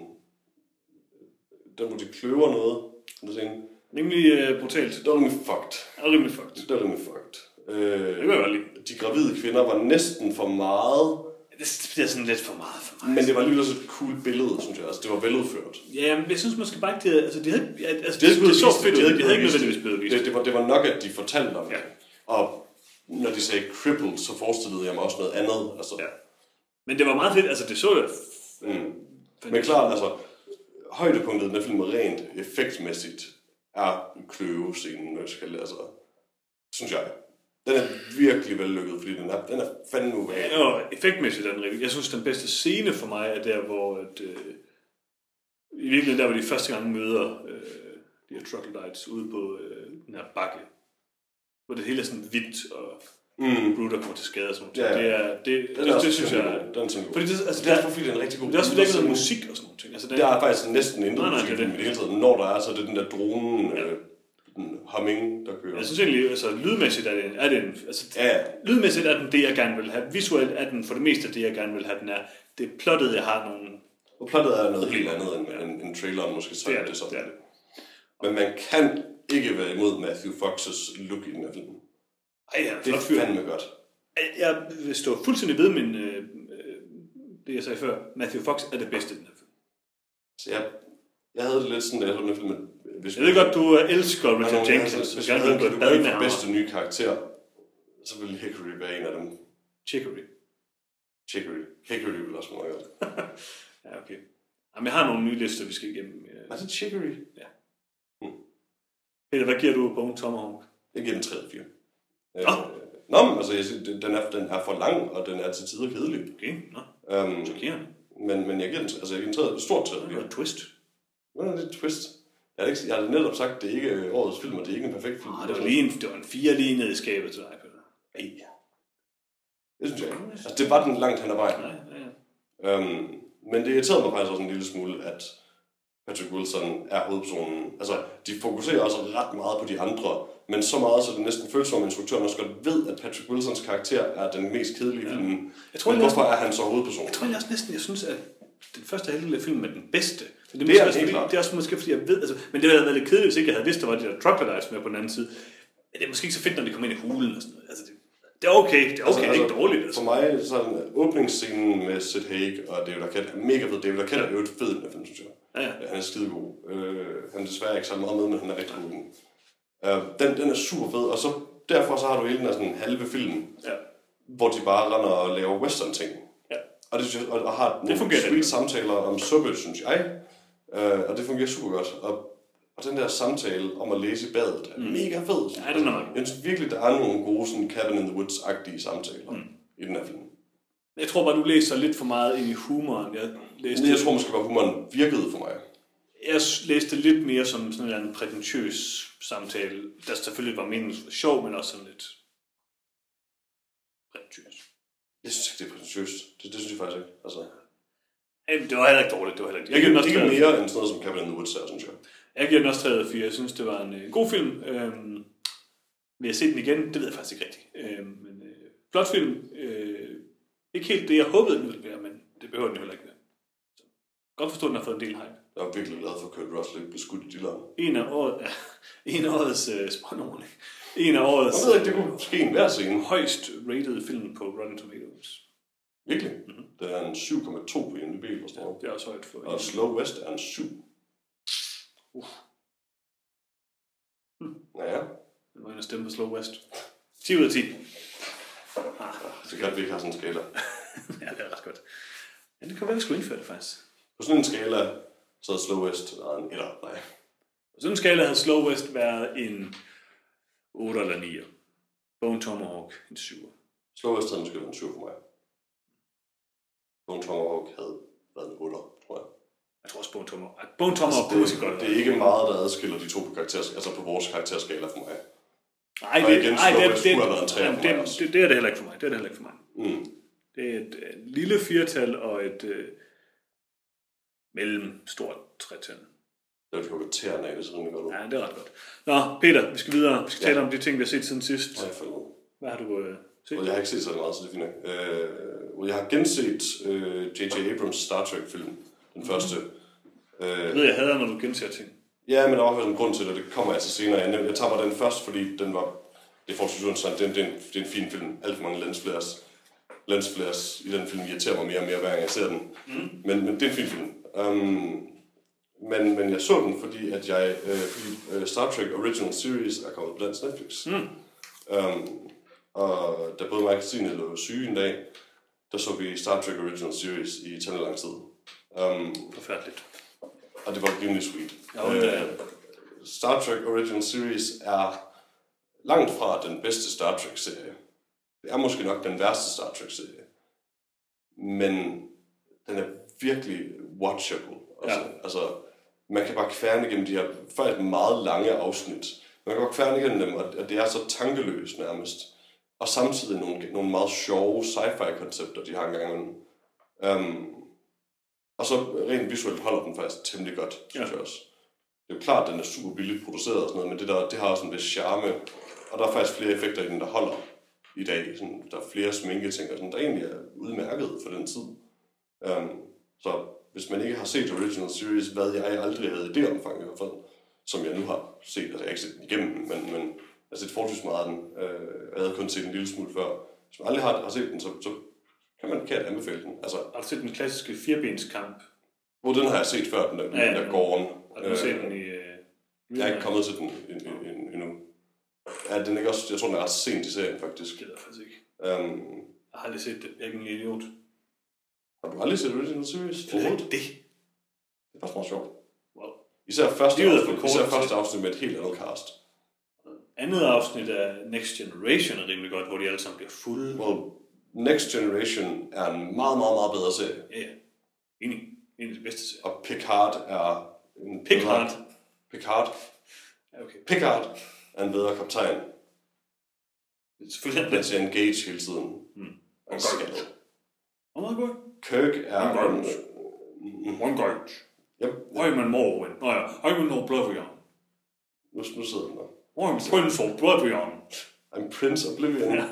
den hvor de kløver noget. Den scene. Nemlig øh, brutalt. Det var rimelig fucked. Og rimelig fucked. Det var rimelig fucked. Øh, Det kan jeg lide. de gravide kvinder var næsten for meget, Det bliver sådan lidt for meget for mig. Men det var alligevel også et cool billede, synes jeg. Altså, det var veludført. Ja, men jeg synes måske bare ikke, det havde, altså, de havde, ja, altså, Det, det, det, så fedt, det, ud. de havde ikke nødvendigvis blevet vist. Det, det, var, det var nok, at de fortalte om det. Og når de sagde crippled, så forestillede jeg mig også noget andet. Altså, ja. Men det var meget fedt, altså det så jo... Mm. Men klart, altså, højdepunktet den film rent effektmæssigt er kløvescenen, når skal altså, synes jeg. Den er virkelig vellykket, fordi den er, den er fandme ubehagelig. Ja, og effektmæssigt er den rigtig. Jeg synes, den bedste scene for mig er der, hvor at, øh, i virkeligheden der, hvor de første gang møder øh, de her troglodytes ude på øh, den her bakke. Hvor det hele er sådan hvidt, og Mm. Bruder kommer til skade og sådan Ja, noget. ja. Det er, det, Den det, det, synes jeg... Den er god. Fordi det, altså, Det er fordi, det er en rigtig god Det er også fordi, der ikke er musik og sådan noget ting. Altså, Der er faktisk næsten intet Nej, nej, musik det i det. det hele taget. Når der er, så er det den der drone, øh, den humming, der kører. Jeg synes egentlig, altså lydmæssigt er det, er det en, altså, ja. lydmæssigt er den det, jeg gerne vil have. Visuelt er den for det meste det, jeg gerne vil have. Den er, det er plottet, jeg har nogle... Og plottet er noget helt andet, end, end, end traileren måske så Det er det, det, sådan. det er det. Men man kan ikke være imod Matthew Fox's look i den her film. Ej, ja, Det er fyr. fandme godt. Jeg vil stå fuldstændig ved min, øh, øh, det jeg sagde før. Matthew Fox er det bedste i den her film. Så jeg, jeg havde det lidt sådan, da jeg så den her film. Hvis Jeg ved godt, du elsker Der er Richard Jenkins, altså, Hvis jeg havde en kategori for ham. bedste nye karakter, så ville Hickory være en af dem. Chicory. Chicory. Hickory ville også meget [LAUGHS] godt. Ja, okay. Jamen, jeg har nogle nye lister, vi skal igennem. Er det Chicory? Ja. Peter, hvad giver du på en Tomahawk? Jeg giver den 3 af 4. Nå. Øh, Nå, men altså, jeg siger, den- er, den er for lang, og den er til tider kedelig. Okay, nå. Um, Chokerende. men, men jeg giver den, altså, jeg giver den 3, stort 3 af 4. En twist. Hvad er det twist? Jeg har, ikke, jeg har netop sagt, at det er ikke årets film, og det er ikke en perfekt film. Ah, det var lige en, det var en fire lige ned i skabet til dig, Peter. Ej. Det synes jeg. Altså, det var den langt hen ad vejen. Nej, ja, ja. Um, men det irriterede mig faktisk også en lille smule, at Patrick Wilson er hovedpersonen. Altså, de fokuserer også ret meget på de andre, men så meget, så det næsten føles som, instruktøren også godt ved, at Patrick Wilsons karakter er den mest kedelige ja. film. Jeg tror, men jeg hvorfor er han så hovedperson? Jeg tror egentlig også næsten, jeg synes, at den første halvdel af filmen er den bedste. Men Det det, er er, måske helt også, fordi, det er også måske, fordi jeg ved, altså, men det havde været lidt kedeligt, hvis ikke jeg havde vidst, der var de der troglodytes med på den anden side. Men det er måske ikke så fedt, når de kommer ind i hulen og sådan noget. Altså, det, det er okay, det er okay, altså, det er ikke dårligt. Altså. For mig, så er den åbningsscenen med Sid Haig og David Arquette er mega fed. David Arquette er jo et fed film, synes jeg. Ja, ja. Han er skidegod. Øh, han er desværre ikke så meget med, men han er rigtig god. Øh, den, den er super fed, og så derfor så har du hele den her sådan halve film, Ja. hvor de bare render og laver western-ting. Ja. Og, det, synes jeg- og, og har nogle fungerer sweet samtaler om suppe, synes jeg. Øh, og det fungerer super godt. Og, og den der samtale om at læse i badet er mm. mega fed. Ja, den er meget. Jeg synes virkelig, der er nogle gode sådan Cabin in the Woods-agtige samtaler mm. i den her film. Jeg tror bare, du læser lidt for meget ind i humoren. Jeg læste, Jeg tror måske bare, humoren virkede for mig. jeg læste lidt mere som sådan en eller anden prætentiøs samtale, der selvfølgelig var meningen sjov, men også sådan lidt prætentiøs. Jeg synes ikke, det er prætentiøst. Det, det synes jeg faktisk ikke. Altså, Ej, Det var heller ikke dårligt, det var heller ikke. Jeg giver den også mere end sådan noget som Cabin in the Woods er, synes jeg. Jeg giver den også 3 ud af 4. Jeg synes, det var en, øh, god film. Øhm, vil jeg se den igen? Det ved jeg faktisk ikke rigtigt. Øhm, men øh, flot film. Øh, ikke helt det, jeg håbede, den ville være, men det behøver den heller ikke være. Så, godt forstå, at den har fået en del hype. Jeg er virkelig glad for, at Kurt Russell ikke blev skudt i dilleren. En af, året, ja, en af årets øh, spånordning. En af årets Jeg ved ikke, det kunne ske en hver scene. højst rated film på Rotten Tomatoes. Virkelig. Mm-hmm. Det er en 7,2 på IMDb, hvor står Det er også højt for... Og Slow West er en 7. Uh. Ja, ja. Jeg må ind og stemme på Slow West. 10 ud af 10. Så kan vi ikke have sådan en skala. [LAUGHS] ja, det er ret godt. Ja, det kan være, vi skulle indføre det faktisk. På sådan en skala, så er Slow West været en 1'er. Nej. På sådan en skala havde Slow West været en 8 eller 9. Bone Tomahawk en 7. Slow West havde måske været en 7 for mig. Bone Tomahawk havde været en 8'er, tror jeg. Jeg tror også Bone Tomahawk. Bone Tomahawk kunne altså, det, godt det er ikke meget, der adskiller de to på, karakter, altså på vores karakterskala for mig. Nej, det, igen, nej, det, det, jamen, det, det, det, er det heller ikke for mig. Det er det heller ikke for mig. Mm. Det er et, et lille firtal og et øh, mellem stort tretal. Det vil hugge tæerne af, det ser rimelig godt. Ja, det er ret godt. Nå, Peter, vi skal videre. Vi skal Ja. tale om de ting, vi har set siden sidst. Nej, for. Hvad har du øh, set? Jeg har ikke set så meget, så det er fint nok. Øh, jeg har genset øh, J.J. Abrams Star Trek-film. Den første. Øh, Jeg ved, jeg hader, når du genser ting. Ja, men der var faktisk en grund til det, det kommer til senere. Jeg, jeg tager bare den først, fordi den var... Det er forholdsvis interessant. Det, det, er en, det er en fin film. Alt for mange lensflares. lensflares i den film irriterer mig mere og mere, hver gang jeg ser den. Mm. Men, men det er en fin film. Um, men, men jeg så den, fordi, at jeg, øh, fordi øh, Star Trek Original Series er kommet på dansk Netflix. Mm. Um, og da både mig og Christine lå syge en dag, der så vi Star Trek Original Series i temmelig lang tid. Um, Forfærdeligt. Og det var rimelig sweet. Ja, Øh, Star Trek Original Series er langt fra den bedste Star Trek-serie. Det er måske nok den værste Star Trek-serie. Men den er virkelig watchable. Altså, Ja. altså, man kan bare kværne igennem de her faktisk meget lange afsnit. Man kan bare kværne igennem dem, og det er så tankeløst nærmest. Og samtidig nogle, nogle meget sjove sci-fi-koncepter, de har engang imellem. Um, og så rent visuelt holder den faktisk temmelig godt, synes jeg også. Det er jo klart, at den er super billigt produceret og sådan noget, men det, der, det har også en vis charme. Og der er faktisk flere effekter i den, der holder i dag. Sådan, der er flere sminketing og sådan, der egentlig er udmærket for den tid. Um, så hvis man ikke har set Original Series, hvad jeg aldrig havde i det omfang i hvert fald, som jeg nu har set, altså jeg har ikke set den igennem, men, men jeg har set forholdsvis meget af den. Øh, jeg havde kun set en lille smule før. Hvis man aldrig har, har set den, så, så kan man kan anbefale den. Altså, Har du set den klassiske firebenskamp? hvor den har jeg set før, den der, Ja, den der gården. Har du set den i... Øh, Jeg er ikke kommet til den en- en- en- endnu. Ja, den er ikke også, jeg tror, den er ret sent i serien, faktisk. Det jeg faktisk ikke. Um, Jeg har aldrig set det. Jeg er ikke en idiot. har du aldrig set Original Series? Det er det. Det er faktisk meget sjovt. Wow. Især første, er for afsnit, kort især første afsnit med et helt andet cast. Andet afsnit af Next Generation er rimelig godt, hvor de alle sammen bliver fulde. Well, Next Generation er en meget, meget, meget bedre serie. Ja, ja. Enig. En af de bedste serier. Og Picard er en Picard? bedre- Picard. Ja, okay. Picard er en bedre kaptajn. Selvfølgelig Den siger engage hele tiden. Mm. Og skat. Oh my god. Kirk er... Engage. Mm, One guard. Yep. I'm Morwen. Nå ja, I'm no Oblivion. Nu, nu sidder den der. I'm Prince Oblivion. I'm Prince Oblivion. Ja.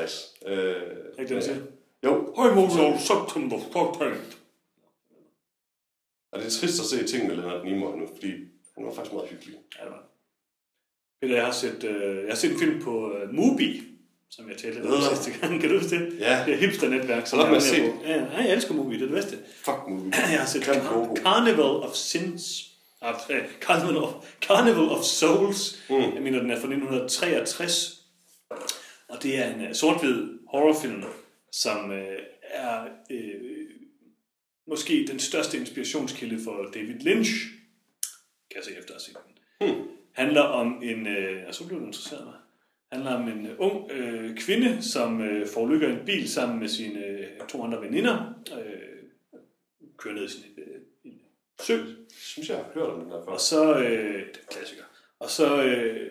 Nice. Øh, Ikke det, han siger? Jo. I'm also September Cocktailed. Og det er trist at se ting med Leonard Nimoy nu, fordi han var faktisk meget hyggelig. Ja, det var. Peter, jeg har set, øh, jeg har set en film på øh, Mubi, som jeg talte om Øh. sidste gang. Kan du huske det? Ja. Det er hipster-netværk, som at med på. Ja, ja, jeg elsker Mubi, det er det bedste. Fuck movie. [CLEARS THROAT] Jeg har set Car-. Carnival of Sins. Of, uh, Carnival, of, Carnival of Souls. Mm. Jeg mener, den er fra 1963. Og det er en uh, sort-hvid horrorfilm, som uh, er uh, måske den største inspirationskilde for David Lynch. Kan jeg se efter at se den. Hmm. Handler om en... Og så blev du interesseret mig. handler om en uh, ung uh, kvinde, som uh, forulykker en bil sammen med sine uh, to andre veninder. Uh, kører ned i sådan et, øh, en sø. Synes jeg, har hørt om den der før. Og så, øh, det er klassiker. Og så øh,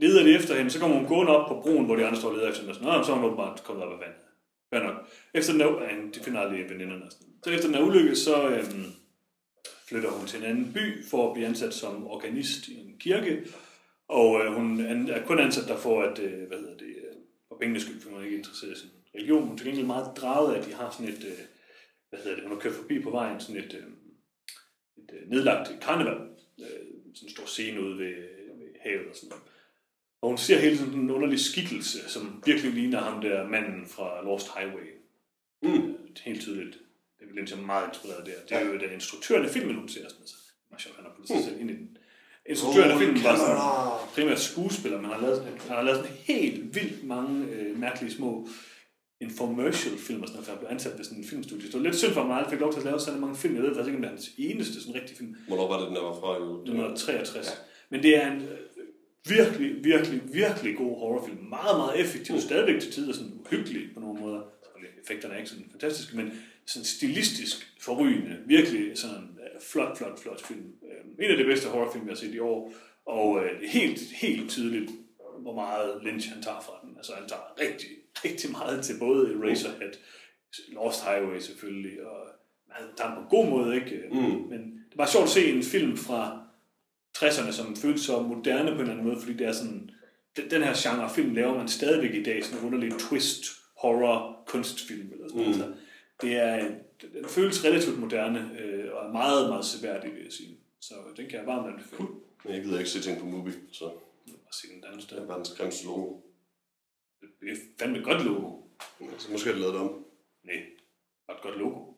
leder de efter hende, så kommer hun gående op på broen, hvor de andre står og leder efter hende. Og sådan, Nå, så er hun åbenbart kommet op af vandet. Hvad nok. Efter den er, de finder aldrig veninderne. Så efter den er ulykke, så øhm, flytter hun til en anden by for at blive ansat som organist i en kirke. Og øh, hun er kun ansat der for at, øh, hvad hedder det, øh, for pengenes skyld, for hun er ikke interesseret i sin religion. Hun er til gengæld meget draget af, at de har sådan et, øh, hvad hedder det, hun har kørt forbi på vejen, sådan et, øh, et øh, nedlagt karneval, øh, sådan en stor scene ude ved, ved havet og sådan noget. Og hun ser hele sådan en underlig skikkelse, som virkelig ligner ham der manden fra Lost Highway. Mm. Helt tydeligt. Det er Lynch er meget inspireret der. Det er jo den instruktøren af filmen, hun ser sådan altså. Meget sjovt, han har puttet sig selv ind i den. Instruktøren af filmen var sådan primært skuespiller, men han har lavet, sådan- han har lavet sådan helt vildt mange øh, mærkelige små infomercial film og sådan noget, for han blev ansat ved sådan en filmstudie. Det var lidt synd for mig, at han fik lov til at lave så mange film. Jeg ved faktisk ikke, om det er hans eneste sådan rigtig film. Hvornår var det, den der var fra? Jo? 1963. Ja. Men det er en øh, virkelig, virkelig, virkelig god horrorfilm. Meget, meget effektiv. Mm. Stadigvæk til tider sådan uhyggelig på nogle måder. Effekterne er ikke sådan fantastiske, men sådan stilistisk forrygende. Virkelig sådan øh, flot, flot, flot film. Øh, En af de bedste horrorfilm, jeg har set i år. Og øh, helt, helt tydeligt, hvor meget Lynch han tager fra den. Altså han tager rigtig, rigtig meget til både Eraserhead, Lost Highway selvfølgelig, og han tager den på en god måde, ikke? Mm. Men det var sjovt at se en film fra 60'erne, som føles så moderne på en eller anden måde, fordi det er sådan, den, den her genre film laver man stadigvæk i dag, sådan en underlig twist, horror, kunstfilm eller sådan noget. Mm. Altså, det er, den føles relativt moderne, øh, og er meget, meget seværdig, vil jeg sige. Så den kan jeg varmt anbefale. Men jeg gider ikke se ting på movie, så Bare se den et andet sted. det er verdens grimmeste logo. Det er fandme et godt logo. Så måske er det lavet det om. Nej, og et godt logo.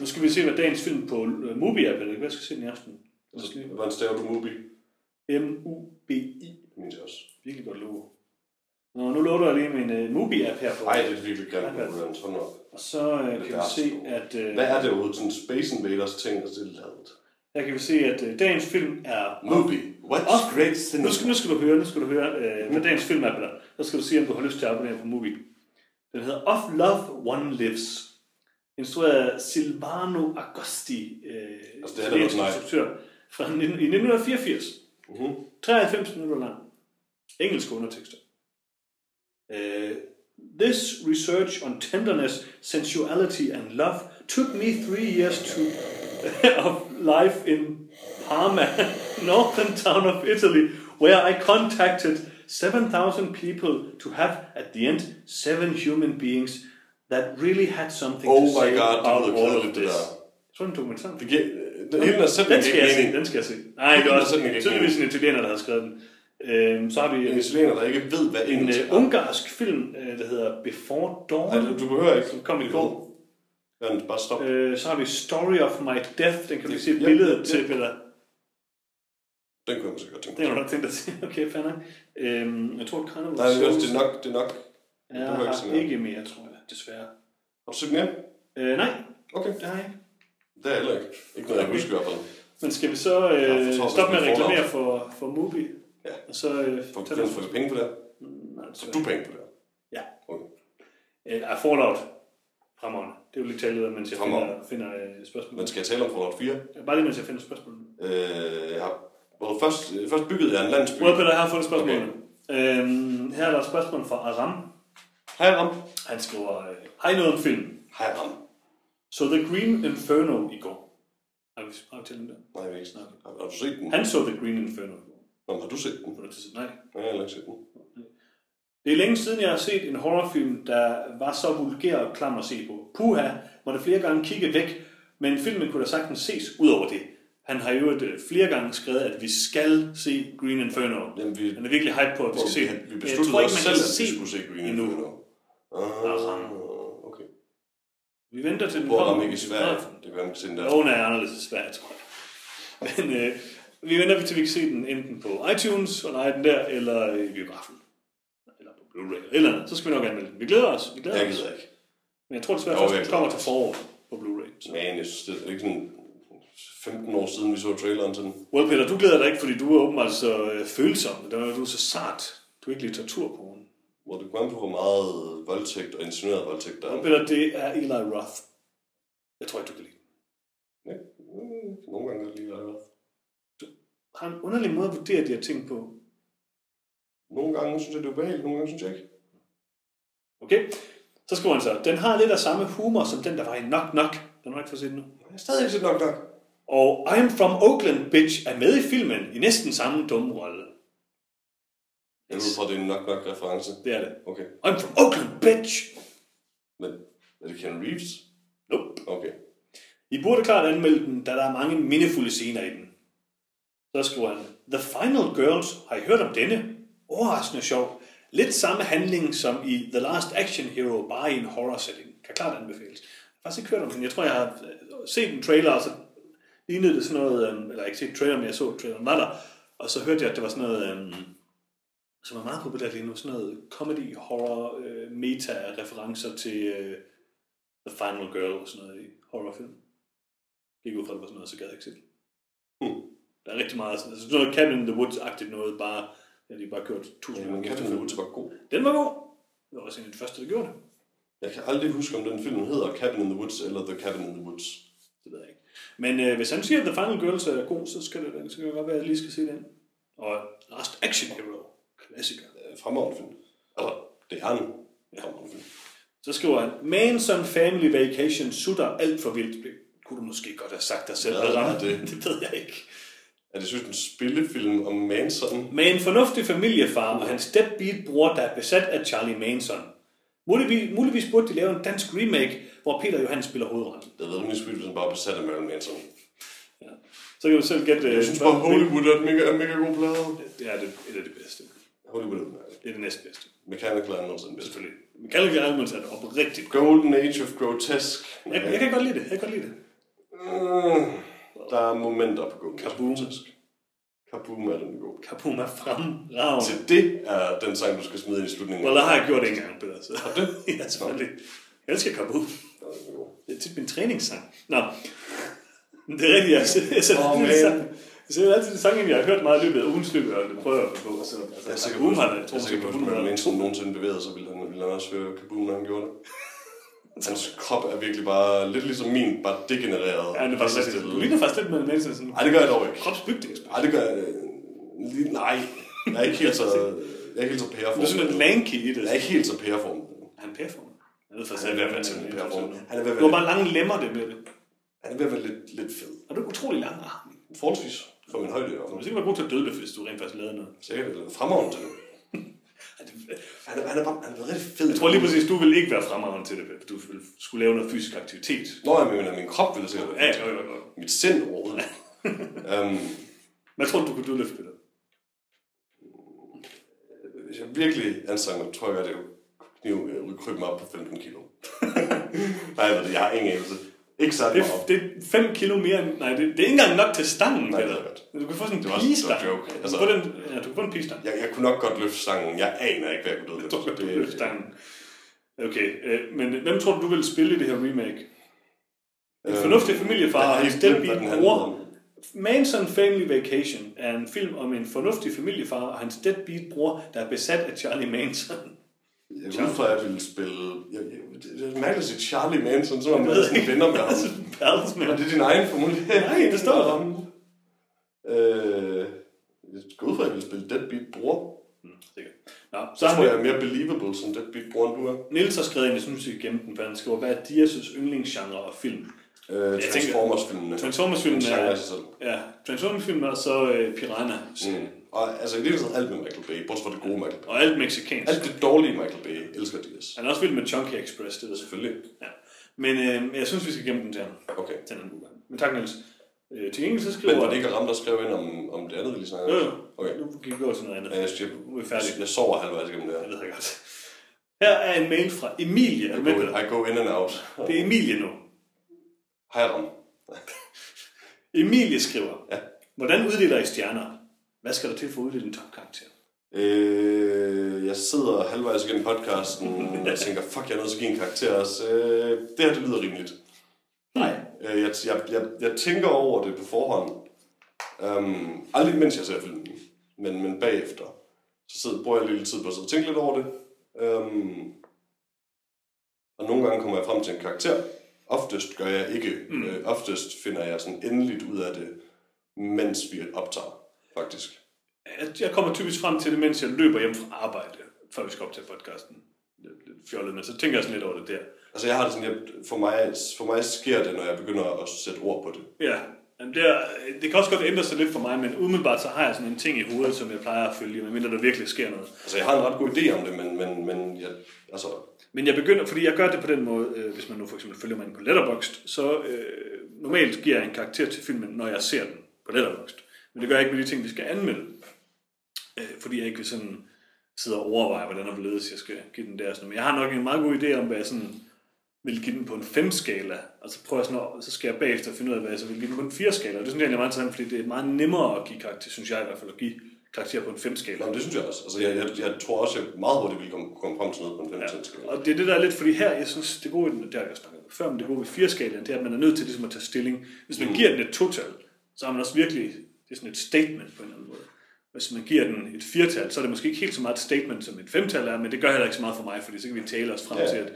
Nu skal vi se, hvad dagens film på uh, Mubi er, Peter. Hvad skal se den i aften? Jeg skal lige- Hvordan staver du Mubi? M-U-B-I. Min til også. Virkelig godt logo. Nå, nu loader jeg lige min uh, Mubi-app her på. Ej, det er virkelig grimt. Hvordan sådan noget. Og så uh, kan vi se, at... Uh, Hvad er det overhovedet? Sådan Space Invaders ting, og det er lavet. Her kan vi se, at uh, dagens film er... Mubi. What's Off- great cinema? Nu skal, nu skal du høre, nu skal du høre, uh, hvad dagens film er, Peter. Så skal du sige, om du har lyst til at abonnere på Mubi. Den hedder Of Love One Lives. Instrueret af Silvano Agosti, uh, Altså, det er der nej. instruktør, fra 19, i 1984. Mhm. 93 minutter lang. Engelske undertekster. Uh, this research on tenderness, sensuality and love took me three years to [LAUGHS] of life in Parma, [LAUGHS] northern town of Italy, where I contacted 7,000 people to have, at the end, seven human beings that really had something Oh to say god, about all of this. Den den, den Den skal jeg se, den skal jeg se. Nej, det er også giver tydeligvis en italiener, der har skrevet den. Øhm, så har vi En italiener, der ikke ved, hvad en uh, ungarsk film, uh, der hedder Before Dawn, Nej, du behøver ikke. som kom i går. Ja, bare stop. Øh, så har vi Story of My Death, den kan vi se et Ja, ja, til. Peter. Den kunne jeg måske godt tænke Den har du nok tænkt dig til. Okay, fair nok. Øhm, jeg tror, at Carnival Nej, det er, Souls det er nok. Det er nok. jeg har mere. ikke mere, tror jeg, desværre. Har du den hjem? Øh, nej, Okay. det har jeg ikke. Det er heller ikke. Ikke noget, jeg husker i hvert fald. Men skal vi så Ja, øh, så- stoppe med at reklamere for, for Mubi? Ja. Og så øh, Får du får penge på det? Nej, Får desværre. du penge på det? Ja. Okay. Øh, er Fallout fremragende. Det er jo lidt af, mens jeg finder, finder øh, spørgsmål. Men skal jeg tale om Fallout 4? Bare lige mens jeg finder spørgsmål. Øh, jeg har... Well, først, øh, først byggede jeg en landsby. Peter, jeg har fundet spørgsmål. Okay. Øhm, her er der et spørgsmål fra Aram. Hej Ram. Han skriver, øh, hej noget om film. Hej Ram. Så The Green Inferno i går. Har vi, vi talt om det? Nej, jeg vil ikke snakke. Har, har du set den? Han så The Green Inferno i går. Nå, har du set den? Til Nej. Nej, jeg har ikke set den. Det er længe siden, jeg har set en horrorfilm, der var så vulgær og klam at se på. Puha, måtte flere gange kigge væk, men filmen kunne da sagtens ses ud over det. Han har jo øh, flere gange skrevet, at vi skal se Green Inferno. Jamen, vi, Han er virkelig hype på, at vi skal se vi, den. vi Men jeg besluttede tror ikke, os selv, at vi se skulle se Green endnu. Inferno. Ah. Vi venter til den er kommer. ikke i Sverige? Det kan man se den der. Nogen er anderledes i Sverige, tror jeg. Men øh, vi venter til, vi kan se den enten på iTunes og lege den der, eller i biografen. Eller på Blu-ray, eller andet. Så skal vi nok anmelde den. Vi glæder os. Vi glæder Jeg os. gider ikke. Men jeg tror desværre Jo, først, jeg den glæder kommer til foråret på Blu-ray. Så. Men jeg synes, det er ikke sådan 15 år siden, vi så traileren til den. Well, Peter, du glæder dig ikke, fordi du er åbenbart så øh, følsom. Der er du er så sart. Du er ikke litteratur på den. Hvor det kommer på, hvor meget voldtægt og insinueret voldtægt der er. Peter, det er Eli Roth. Jeg tror ikke, du kan lide. Ja, mm, Nogle gange er det lige været. Har en underlig måde at vurdere de her ting på. Nogle gange synes jeg, det er ubehageligt, nogle gange synes jeg ikke. Okay? Så skriver han så, den har lidt af samme humor som den, der var i Knock Knock. Den har du ikke fået set nu. Jeg har stadig ikke set nok nok. Og I'm from Oakland, bitch, er med i filmen i næsten samme dumme rolle. Jeg ved fra, det er en nok nok reference. Det er det. Okay. I'm from Oakland, bitch! Men er det Ken Reeves? Nope. Okay. I burde klart anmelde den, da der er mange mindefulde scener i den. Så skriver han, The Final Girls, har I hørt om denne? Overraskende sjov. Lidt samme handling som i The Last Action Hero, bare i en horror setting. Kan klart anbefales. Jeg har faktisk ikke hørt om den. Jeg tror, jeg har øh, set en trailer, og så lignede det sådan noget, øh, eller ikke set trailer, men jeg så traileren var der, og så hørte jeg, at det var sådan noget, øh, som er meget populært lige nu, sådan noget comedy, horror, øh, meta-referencer til øh, The Final Girl og sådan noget i horrorfilm. Gik ud fra, at det var sådan noget, så gad jeg ikke se det. Hmm. Der er rigtig meget sådan, altså sådan noget Cabin in the Woods-agtigt noget, bare, ja, de bare kørt tusind gange Captain efter. Woods var god. Den var god. Det var også en af de første, der gjorde det. Jeg kan aldrig huske, om den film hedder Cabin in the Woods eller The Cabin in the Woods. Det ved jeg ikke. Men øh, hvis han siger, at The Final Girls er god, så skal det, så kan det godt være, at jeg lige skal se den. Og Last Action Hero, klassiker. Øh, Fremragende film. Altså, det er en fremragende film. Så skriver han, Manson Family Vacation sutter alt for vildt. Det kunne du måske godt have sagt dig selv. Ram. er det? [LAUGHS] det ved jeg ikke. Er det synes en spillefilm om Manson? Med en fornuftig familiefar og hans deadbeat-bror, der er besat af Charlie Manson. Muligvis, muligvis burde de lave en dansk remake, hvor Peter Johan spiller hovedrollen. Det ved rimelig spil, som bare er besat af Marilyn Manson. Så kan du selv gætte... Jeg synes bare, Hollywood er en mega, en mega god plade. Det er det, et af de bedste. Hollywood er udmærket. Det er det næstbedste. Mechanical Animals er den bedste. Selvfølgelig. Mechanical Animals er det oprigtigt. Golden Age of Grotesque. Jeg, jeg kan godt lide det. Jeg kan godt lide det. Mm, der er momenter på Golden Age of Grotesque. Kaboom er den gode. Kaboom er fremragende. Så det er den sang, du skal smide ind i slutningen. Well, der har jeg gjort det en gang, Peter. Så. Har du [LAUGHS] ja, selvfølgelig. Jeg elsker Kaboom. Det er tit min træningssang. Nå. Det er rigtigt, jeg, jeg sætter Åh, altid man. det. Jeg sætter altid det sang, jeg har hørt meget i løbet af ugens løb, og det prøver jeg få. Så, altså, Jeg er sikker på, Kaboom at jeg er på, hvis Marilyn Manson nogensinde bevægede sig, ville han, ville han også høre Kaboom, når han gjorde det. [LAUGHS] Hans krop er virkelig bare lidt ligesom min, bare degenereret. Ja, det er faktisk. Du ligner faktisk lidt med Manson. Sådan Nej, det gør jeg dog ikke. Kropsbygning. Nej, det gør jeg lige- Nej, jeg er ikke helt så, [LAUGHS] jeg er ikke helt så pæreform. Du er sådan lidt lanky i det. Jeg er ikke helt så pæreform. Er han pæreform? Jeg ved faktisk Han er ved at være er. pæreform. Han er ved at Du har være, bare lange lemmer, det med det. han er ved at være lidt, lidt fed. Og du er utrolig lang arm. Forholdsvis for min højde. Du må sikkert god til at dødløfte, hvis du rent faktisk lavede noget. Sikkert, eller fremragende til det. Han er, han er, bare, han er rigtig fed. Jeg tror lige præcis, du vil ikke være fremragende til det, Pep. Du vil skulle lave noget fysisk aktivitet. Nå, jeg mener, min krop ville sikkert være Ja, jo, jo, jo. Mit sind overhovedet. um, Men jeg tror, du kunne dødløfte, Peter. hvis jeg virkelig anstrenger mig, tror jeg godt, jeg kunne kunne krybe mig op på 15 kilo. [LAUGHS] Nej, jeg jeg har ingen anelse. Ikke særlig Det, det er 5 kilo mere end... Nej, det, det er ikke engang nok til stangen, Nej, det er godt. Du kan få sådan en også- det var pigestang. joke. Altså, du, kan den, ja, du kan få en pigestang. Jeg, jeg kunne nok godt løfte stangen. Jeg aner ikke, hvad jeg kunne Du løfte. kan løfte stangen. Okay, øh, men hvem tror du, du vil spille i det her remake? En Øhm, fornuftig familiefar har og den handler bror. Manson Family Vacation er en film om en fornuftig familiefar og hans deadbeat bror, der er besat af Charlie Manson. Jeg går ud fra, at jeg ville spille... Jeg, jeg, det er mærkeligt at sige Charlie Manson, så var man sådan venner med [LAUGHS] ham. Pærles med Og det er din egen formulering. [LAUGHS] Nej, det står der. Øh, jeg går ud fra, at jeg ville spille Deadbeat Bror. Sikkert. Nå, Så så tror jeg, jeg er mere believable som Deadbeat Bror, end du er. Niels har skrevet ind, jeg synes, vi gemme den, for han skriver, hvad er Dias' yndlingsgenre og film? Øh, Transformers-filmene. Transformers-filmen En genre er, i sig selv. ja, Transformers-filmen er så øh, Piranha. Mm. Og altså i det taget alt med Michael Bay, bortset fra det gode Michael Bay. Og alt mexicansk. Alt det dårlige Michael Bay elsker Diaz. Han er også vild med Chunky Express, det ved jeg. Selvfølgelig. Ja. Men øh, jeg synes, vi skal gemme den til ham. Okay. Til en anden. Men tak, Niels. Øh, til gengæld så skriver... Men var det ikke Ram, der skrev ind om, om det andet, vi lige snakkede om? jo. Okay. Nu gik vi over til noget andet. Ja, jeg, siger, Nu er vi færdige. jeg sover halvvejs igennem det her. Jeg ved jeg godt. Her er en mail fra Emilie. Er I go, det? I go in and out. Det er Emilie nu. Hej Ram. Emilie skriver, Ja. hvordan uddeler I stjerner? Hvad skal der til for at uddele en topkarakter? Øh, jeg sidder halvvejs igennem podcasten og tænker, fuck, jeg er nødt til at give en karakter også. Øh, det her, det lyder rimeligt. Nej. Øh, jeg, jeg, jeg, jeg tænker over det på forhånd. Um, aldrig mens jeg ser filmen, men, men bagefter. Så sidder, bruger jeg lidt tid på at sidde og tænke lidt over det. Um, og nogle gange kommer jeg frem til en karakter. Oftest gør jeg ikke. Mm. Øh, oftest finder jeg sådan endeligt ud af det, mens vi optager, faktisk. Jeg, kommer typisk frem til det, mens jeg løber hjem fra arbejde, før vi skal optage podcasten. Lidt, lidt fjollet, men så tænker jeg sådan lidt over det der. Altså jeg har det sådan, jeg, for, mig, for mig sker det, når jeg begynder at sætte ord på det. Ja, Jamen, det, er, det kan også godt ændre sig lidt for mig, men umiddelbart så har jeg sådan en ting i hovedet, som jeg plejer at følge, medmindre der virkelig sker noget. Altså jeg har en ret god idé om det, men, men, men jeg, altså, Men jeg begynder, fordi jeg gør det på den måde, øh, hvis man nu for eksempel følger mig ind på Letterboxd, så øh, normalt giver jeg en karakter til filmen, når jeg ser den på Letterboxd. Men det gør jeg ikke med de ting, vi skal anmelde. Øh, fordi jeg ikke vil sådan sidde og overveje, hvordan og hvorledes jeg skal give den der. Sådan. Men jeg har nok en meget god idé om, hvad jeg sådan vil give den på en 5-skala, og så prøver jeg sådan, at, så skal jeg bagefter finde ud af, hvad jeg så vil give den på en 4-skala. Og det synes jeg er meget interessant, fordi det er meget nemmere at give karakter, synes jeg i hvert fald, at give karakter på en 5-skala. Nå, men det synes jeg også. Altså, jeg, jeg, jeg tror også, jeg meget hurtigt vil komme, komme frem til noget på en 5 ja. Og det er det, der er lidt, fordi her, jeg synes, det gode, det har jeg snakket om før, men det gode ved 4-skalaen, det er, at man er nødt til ligesom at tage stilling. Hvis man Mm. giver den et total, så har man også virkelig, det er sådan et statement på en eller anden måde. Hvis man giver den et firtal, så er det måske ikke helt så meget et statement, som et femtal er, men det gør heller ikke så meget for mig, fordi så kan vi tale os frem Ja. til, at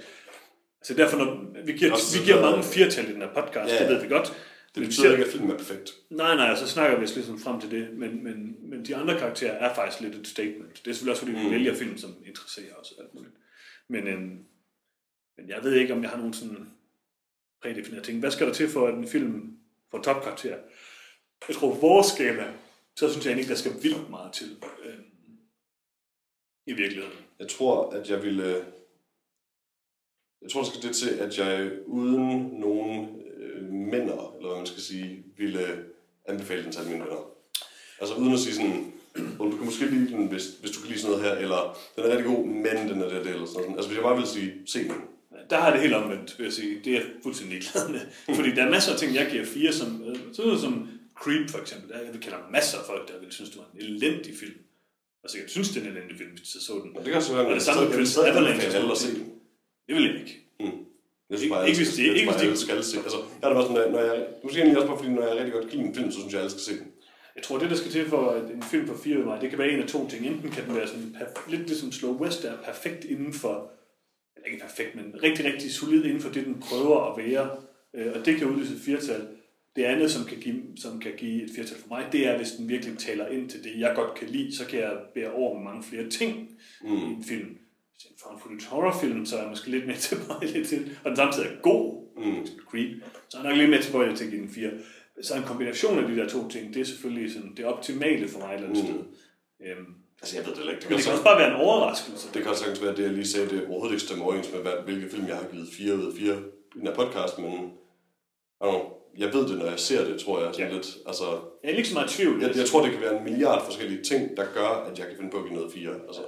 Altså derfor, når vi giver, Også vi giver mange firtal i den her podcast, Ja, det ved vi godt. Det betyder ser- ikke, at filmen er perfekt. Nej, nej, så snakker vi os ligesom frem til det, men, men, men de andre karakterer er faktisk lidt et statement. Det er selvfølgelig også, fordi vi Mm. vælger film, som interesserer os alt muligt. Men, øhm, men jeg ved ikke, om jeg har nogen sådan prædefinerede ting. Hvad skal der til for, at en film får topkarakter? Jeg tror, vores skala, så synes jeg egentlig ikke, der skal vildt meget til. Øhm, I virkeligheden. Jeg tror, at jeg ville... Jeg tror, der skal det til, at jeg uden nogen øh, mænder, eller hvad man skal sige, ville anbefale den til alle mine venner. Altså uden at sige sådan, Og du kan måske lide den, hvis, hvis du kan lide sådan noget her, eller den er rigtig god, men den er det, eller sådan noget. Altså hvis jeg bare vil sige, se den. Der har det helt omvendt, vil jeg sige. Det er fuldstændig glad med. Fordi der er masser af ting, jeg giver fire, som, øh, sådan noget som Creep for eksempel. Der, jeg kender masser af folk, der vil synes, det var en elendig film. Altså, jeg synes, det er en elendig film, hvis jeg så den. Og det kan også være, og det samme med jeg vil Prince Avalanche. alle at se og den. Det vil jeg ikke. Mm. Jeg synes Ikke- bare, ikke hvis det- jeg ikke hvis det- skal se. Altså, jeg er da bare sådan, at når jeg, måske egentlig også bare fordi, når jeg rigtig godt kan lide en film, så synes jeg, at alle skal se den. Jeg tror, det der skal til for en film på fire mig, det kan være en af to ting. Enten kan den være sådan lidt ligesom Slow West, der er perfekt inden for, eller ikke perfekt, men rigtig, rigtig solid inden for det, den prøver at være. Øh, Og det kan udløse et firtal. Det andet, som kan, give, som kan give et firtal for mig, det er, hvis den virkelig taler ind til det, jeg godt kan lide, så kan jeg bære over med mange flere ting mm. i en film. Hvis det en found footage horrorfilm, så er jeg måske lidt mere [LAUGHS] tilbøjelig til, og den samtidig er god, mm. Creep, så er jeg nok lidt mere tilbøjelig til at give den fire. Så en kombination af de der to ting, det er selvfølgelig sådan, det optimale for mig et eller andet mm. sted. Øhm, Altså, jeg ved det ikke. men det kan også bare være en overraskelse. Det kan også sagtens være, at det, jeg lige sagde, det overhovedet ikke stemmer overens med, hvad, hvilke film jeg har givet 4 ud af 4 i den her podcast, men I don't know, jeg ved det, når jeg ser det, tror jeg. Sådan ja. lidt, altså, Jeg er ikke så meget i tvivl. jeg, jeg, tror, det kan være en milliard forskellige ting, der gør, at jeg kan finde på at give noget 4. Altså.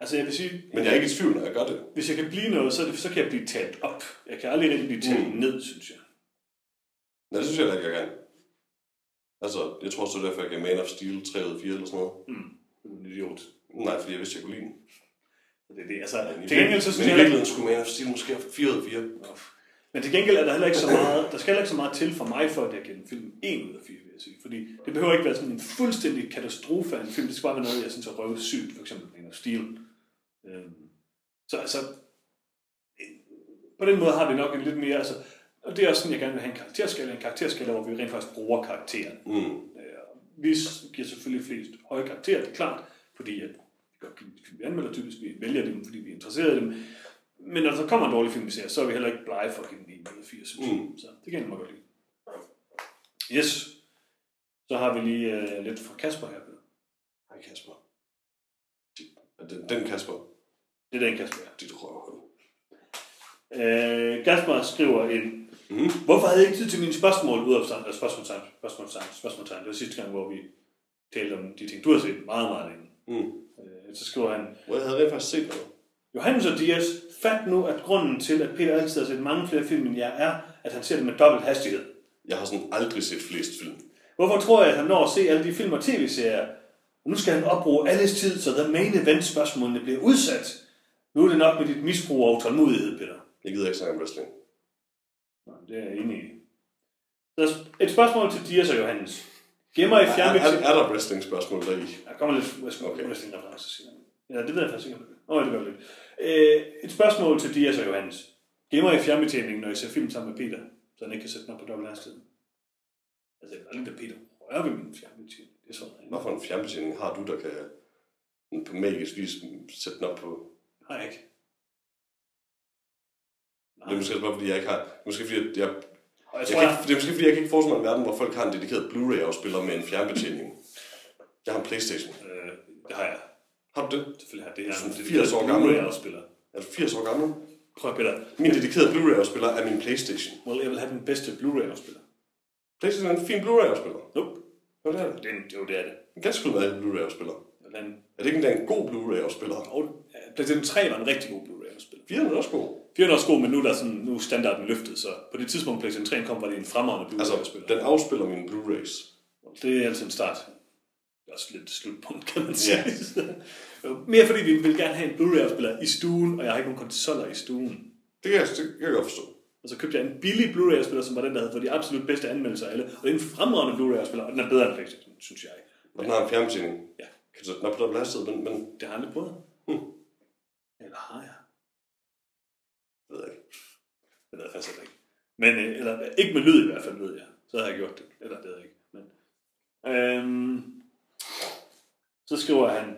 Altså jeg vil sige, Men jeg er ikke i tvivl, når jeg gør det. hvis jeg kan blive noget, så, det, så kan jeg blive talt op. Jeg kan aldrig rigtig blive talt mm. ned, synes jeg. Nej, det synes jeg ikke, jeg kan. Altså, jeg tror er derfor, jeg gav Man of Steel 3 ud af 4 eller sådan noget. Mm. En idiot. Nej, fordi jeg vidste, jeg kunne lide den. Så det er det. Altså, Men i til gengæld så men synes i jeg... virkeligheden skulle Man of Steel måske have 4 ud af 4. Men til gengæld er der heller ikke så meget, der skal heller ikke så meget til for mig, for at jeg giver en film 1 ud af 4, vil jeg sige. Fordi det behøver ikke være sådan en fuldstændig katastrofe af en film. Det skal bare være noget, jeg synes er røvet sygt, for eksempel Man of Steel. Øhm, så altså, på den måde har vi nok en lidt mere, altså, og det er også sådan, jeg gerne vil have en karakterskala, en karakterskala, hvor vi rent faktisk bruger karakteren. Mm. Vi giver selvfølgelig flest høje karakterer, det er klart, fordi at vi godt kan film, vi anmelder typisk, vi vælger dem, fordi vi er interesseret i dem. Men når der kommer en dårlig film, vi ser, så er vi heller ikke blege for at give den 1 ud af 4, synes jeg. Mm. Så det kan jeg meget godt lide. Yes. Så har vi lige uh, lidt fra Kasper her. Hej Kasper. Den, den Kasper. Det er den Kasper. Dit røvhul. Uh, Kasper skriver en, Mm. hvorfor havde jeg ikke tid til mine spørgsmål ud af stand- spørgsmålstegn, spørgsmålstegn, spørgsmålstegn. Det var sidste gang, hvor vi talte om de ting, du har set meget, meget længe. Mm. Uh, så skriver han, Hvor jeg havde rent faktisk set noget. Johannes og Dias, fat nu, at grunden til, at Peter altid har set mange flere film end jeg, er, at han ser det med dobbelt hastighed. Jeg har sådan aldrig set flest film. Hvorfor tror jeg, at han når at se alle de film og tv-serier? Og nu skal han opbruge alles tid, så der main event spørgsmålene bliver udsat. Nu er det nok med dit misbrug og utålmodighed, Peter. Jeg gider ikke snakke om wrestling. Nå, det er jeg enig i. Så et spørgsmål til Dias og Johannes. Gemmer i Er, er, fjernbetjening... er der wrestling-spørgsmål deri? Der kommer lidt wrestling, Okay. wrestling siger han. Ja, det ved jeg faktisk ikke. Åh, oh, det gør det lidt. Øh, et spørgsmål til Dias og Johannes. Gemmer i fjernbetjeningen, når I ser film sammen med Peter, så han ikke kan sætte den op på dobbelt hastighed? Altså, jeg vil aldrig Peter røre ved min fjernbetjening. Det er sådan, Hvad for en fjernbetjening har du, der kan på magisk vis sætte den op på? har jeg ikke. Det er måske også bare, fordi jeg ikke har... Er måske fordi, jeg... Jeg tror, kan jeg, ikke, det er måske fordi, jeg kan ikke forestille mig en verden, hvor folk har en dedikeret Blu-ray-afspiller med en fjernbetjening. Jeg har en Playstation. øh, det har jeg. Har du det? Selvfølgelig har det. Jeg er en 80 år gammel. afspiller. Er du 80 år gammel? Prøv at Peter. Min dedikerede Blu-ray-afspiller er min Playstation. Well, jeg vil have den bedste Blu-ray-afspiller. Playstation er en fin Blu-ray-afspiller. Nope. Hvad er det? Den, jo, det er det. En ganske udmærket Blu-ray-afspiller. Jeg vil have en, Er det ikke endda en god Blu-ray-afspiller? og, PlayStation 3 var en rigtig god Blu-ray-afspiller. 4 er også god. 4 er også god, men nu er, sådan, nu er standarden løftet, så på det tidspunkt PlayStation 3 kom, var det en fremragende Altså, Blu-ray-afspiller. den afspiller mine Blu-rays. Det er altså en start. Det er også lidt slutpunkt, kan man sige. Ja. Mere fordi vi vil gerne have en Blu-ray-afspiller i stuen, og jeg har ikke nogen konsoller i stuen. Det kan jeg, det kan jeg godt forstå. Og så købte jeg en billig Blu-ray-afspiller, som var den, der havde fået de absolut bedste anmeldelser af alle. Og det er en fremragende Blu-ray-afspiller, og den er bedre end PlayStation, synes jeg. Og den har en fjernbetjening. Ja. Kan du sætte den op på dobbelt hastighed, men, men Det har jeg aldrig prøvet. Hmm. Eller har jeg? det ved jeg ikke. Det ved jeg faktisk ikke. Men, øh, eller ikke med lyd i hvert fald, ved jeg. Så havde jeg gjort det. Eller det ved jeg ikke. Men, øhm, så skriver han,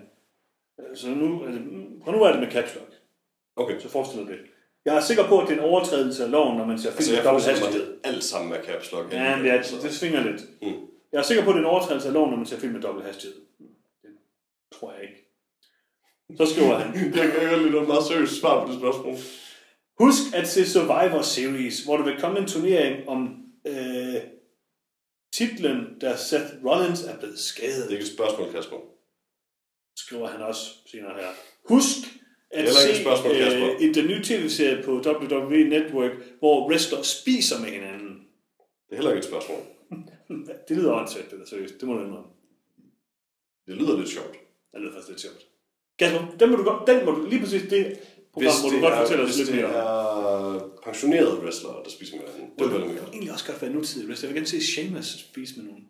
øh, så nu, altså, fra nu er det med caps lock. Okay. Så forestiller det. Jeg er sikker på, at det er en overtrædelse af loven, når man ser film Altså, med jeg dobbelt hastighed. det alt sammen med caps lock. Ja, men det, det svinger lidt. Mm. Jeg er sikker på, at det er en overtrædelse af loven, når man ser film med dobbelt hastighed. Det tror jeg ikke. Så skriver han, [LAUGHS] Jeg kan godt lide et meget seriøst svar på det spørgsmål. Husk at se Survivor Series, hvor der vil komme en turnering om øh, titlen, da Seth Rollins er blevet Det er skadet. ikke et spørgsmål, Kasper. Skriver han også senere her. Husk at se spørgsmål, øh, i den nye tv-serie på WWE Network, hvor wrestler spiser med hinanden. Det er heller ikke et spørgsmål. [LAUGHS] Det lyder åndssvagt, det der seriøst. Det må du indrømme. Det lyder lidt sjovt. Det lyder faktisk lidt sjovt. Kasper, den må du godt, den må du, lige præcis det program må du godt fortælle os hvis lidt det mere om. er pensionerede wrestlere, der spiser med hinanden. Det vil jeg mere. egentlig også godt være nutidig wrestler. Jeg vil gerne se Sheamus spise med nogen.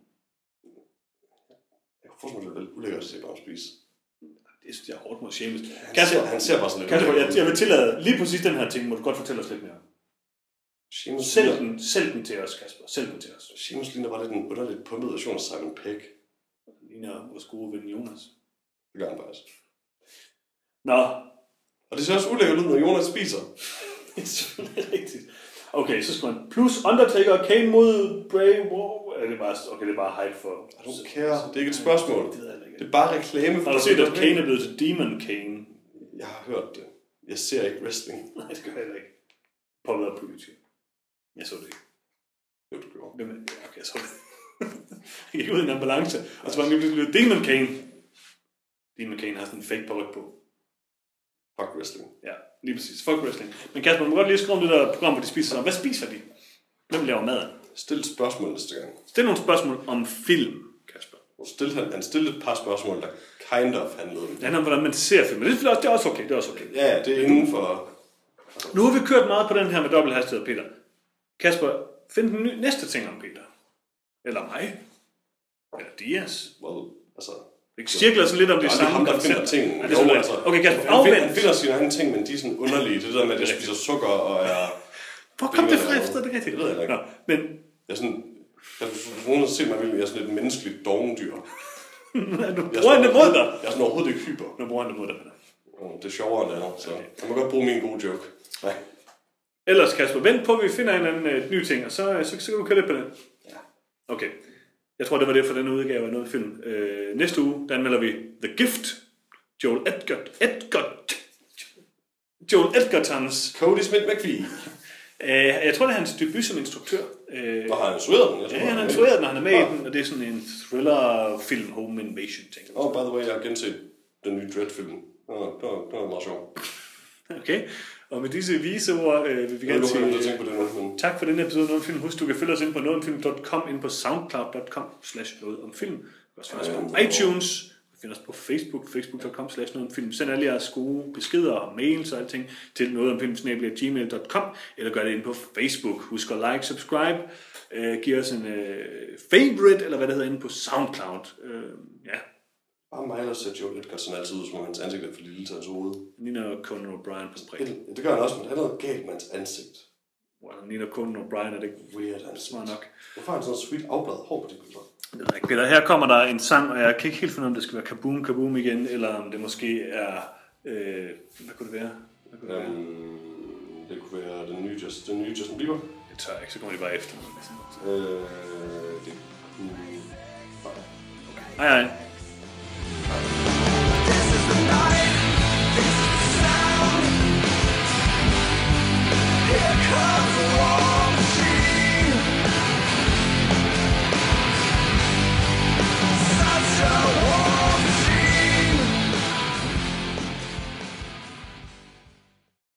Jeg kunne forestille mig, det er vel ulækkert at se bare spise. Det synes jeg er hårdt mod Sheamus. Han, Kasper, ser, han ser bare sådan lidt Kasper, jeg, jeg vil tillade lige præcis den her ting, må du godt fortælle os lidt mere Sælg ligner- den, sælg den til os, Kasper. Sælg den til os. Sheamus ligner bare lidt en underligt pumpet version af Simon Pegg. Ligner vores gode ven Jonas. Det gør han faktisk. Nå, Og det ser også ulækkert ud, når Jonas spiser. [LAUGHS] det er selvfølgelig rigtigt. Okay, så skal man plus Undertaker Kane mod Bray Wow. Er det bare, okay, det er bare hype for... I don't care. Det er ikke et spørgsmål. Det ikke. Det er bare reklame for Har du set, at? Kane er blevet til Demon Kane? Jeg har hørt det. Jeg ser ikke wrestling. Nej, det gør jeg heller ikke. Poppet op på YouTube. Jeg så det ikke. Jo, du gjorde. Er det? Ja, Okay, jeg så det. [LAUGHS] jeg gik ud i en ambulance, og så var han lige Demon Kane. Demon Kane har sådan en fake peruk på. Fuck wrestling. Ja, lige præcis. Fuck wrestling. Men Kasper, man må godt lige skrive om det der program, hvor de spiser sammen. Hvad spiser de? Hvem laver maden? Stil spørgsmål næste gang. Stil nogle spørgsmål om film, Kasper. Og Stil, han, han stillede et par spørgsmål, der kind of handlede om Det det. om, hvordan man ser film. Det er, også, det er også okay. Det er også okay. Ja, det er inden for... Nu har vi kørt meget på den her med dobbelt hastighed, Peter. Kasper, find den ny, næste ting om Peter. Eller mig. Eller Dias. Well, altså... Vi cirkler sådan lidt om det Det samme ham, der finder ting. Ja, det er sådan, altså. Okay, Kasper, han, finder, han finder sine egne ting, men de er sådan underlige. Det der med, at jeg spiser sukker og er... Hvor kom det fra efter? Det er rigtigt. Det ved jeg ikke. Nå, men Jeg er sådan... Jeg, hvis nogen har set mig, vil jeg er sådan et menneskeligt [LAUGHS] Jeg er bruger han det mod dig. Jeg er sådan overhovedet ikke hyper. Nu bruger han det mod dig. Oh, Det er sjovere end det andet, så jeg må godt bruge min gode joke. Nej. Ellers, Kasper, vent på, at vi finder en anden øh, ny ting, og så, så, så kan du køre lidt på den. Ja. Okay. Jeg tror, det var det for den udgave af noget film. Øh, næste uge, der anmelder vi The Gift. Joel Edgar... Edgar... Joel Edgertons... Cody Smith McPhee. Øh, jeg tror, det er hans debut som instruktør. Øh, Og har han instrueret den? Jeg tror, ja, han har er instrueret den, og han er med Ah. i den, og det er sådan en thriller-film, home invasion ting. Oh, by the way, jeg har genset den nye Dread-film. Var, det var, det var meget sjovt. Okay, og med disse vise ord øh, vil vi gerne sige tænke på det nu, men tak for denne episode af Noget om Film. Husk, du kan følge os ind på nogetomfilm.com, ind på soundcloud.com slash noget om film. Også finde os på iTunes, finde os på Facebook, facebook.com slash noget om film. Send alle jeres gode beskeder og mails og alting til noget om film, gmail.com, eller gør det ind på Facebook. Husk at like, subscribe, øh, giv os en øh, favorite, eller hvad det hedder, inde på SoundCloud. Øh, ja, bare mig, der ser Joel Edgerton altid ud, som om hans ansigt er for lille til hans hoved. Nina Conan O'Brien på prik. Det, det gør han også, men han er noget galt med hans ansigt. Well, Nina Conan O'Brien er det ikke Weird ansigt. smart nok. Hvorfor har han sådan noget sweet afbladet hår på de billeder? Eller her kommer der en sang, og jeg kan ikke helt finde, om det skal være kaboom, kaboom igen, eller om det måske er... Øh, hvad kunne det være? Hvad kunne det, um, det kunne være den nye, Just, den nye Justin Bieber. Det tør jeg ikke, så kommer de bare efter. Ligesom. Øh, det kunne... Okay. Hej, hej. This is the night. This is the sound. Here comes war. show.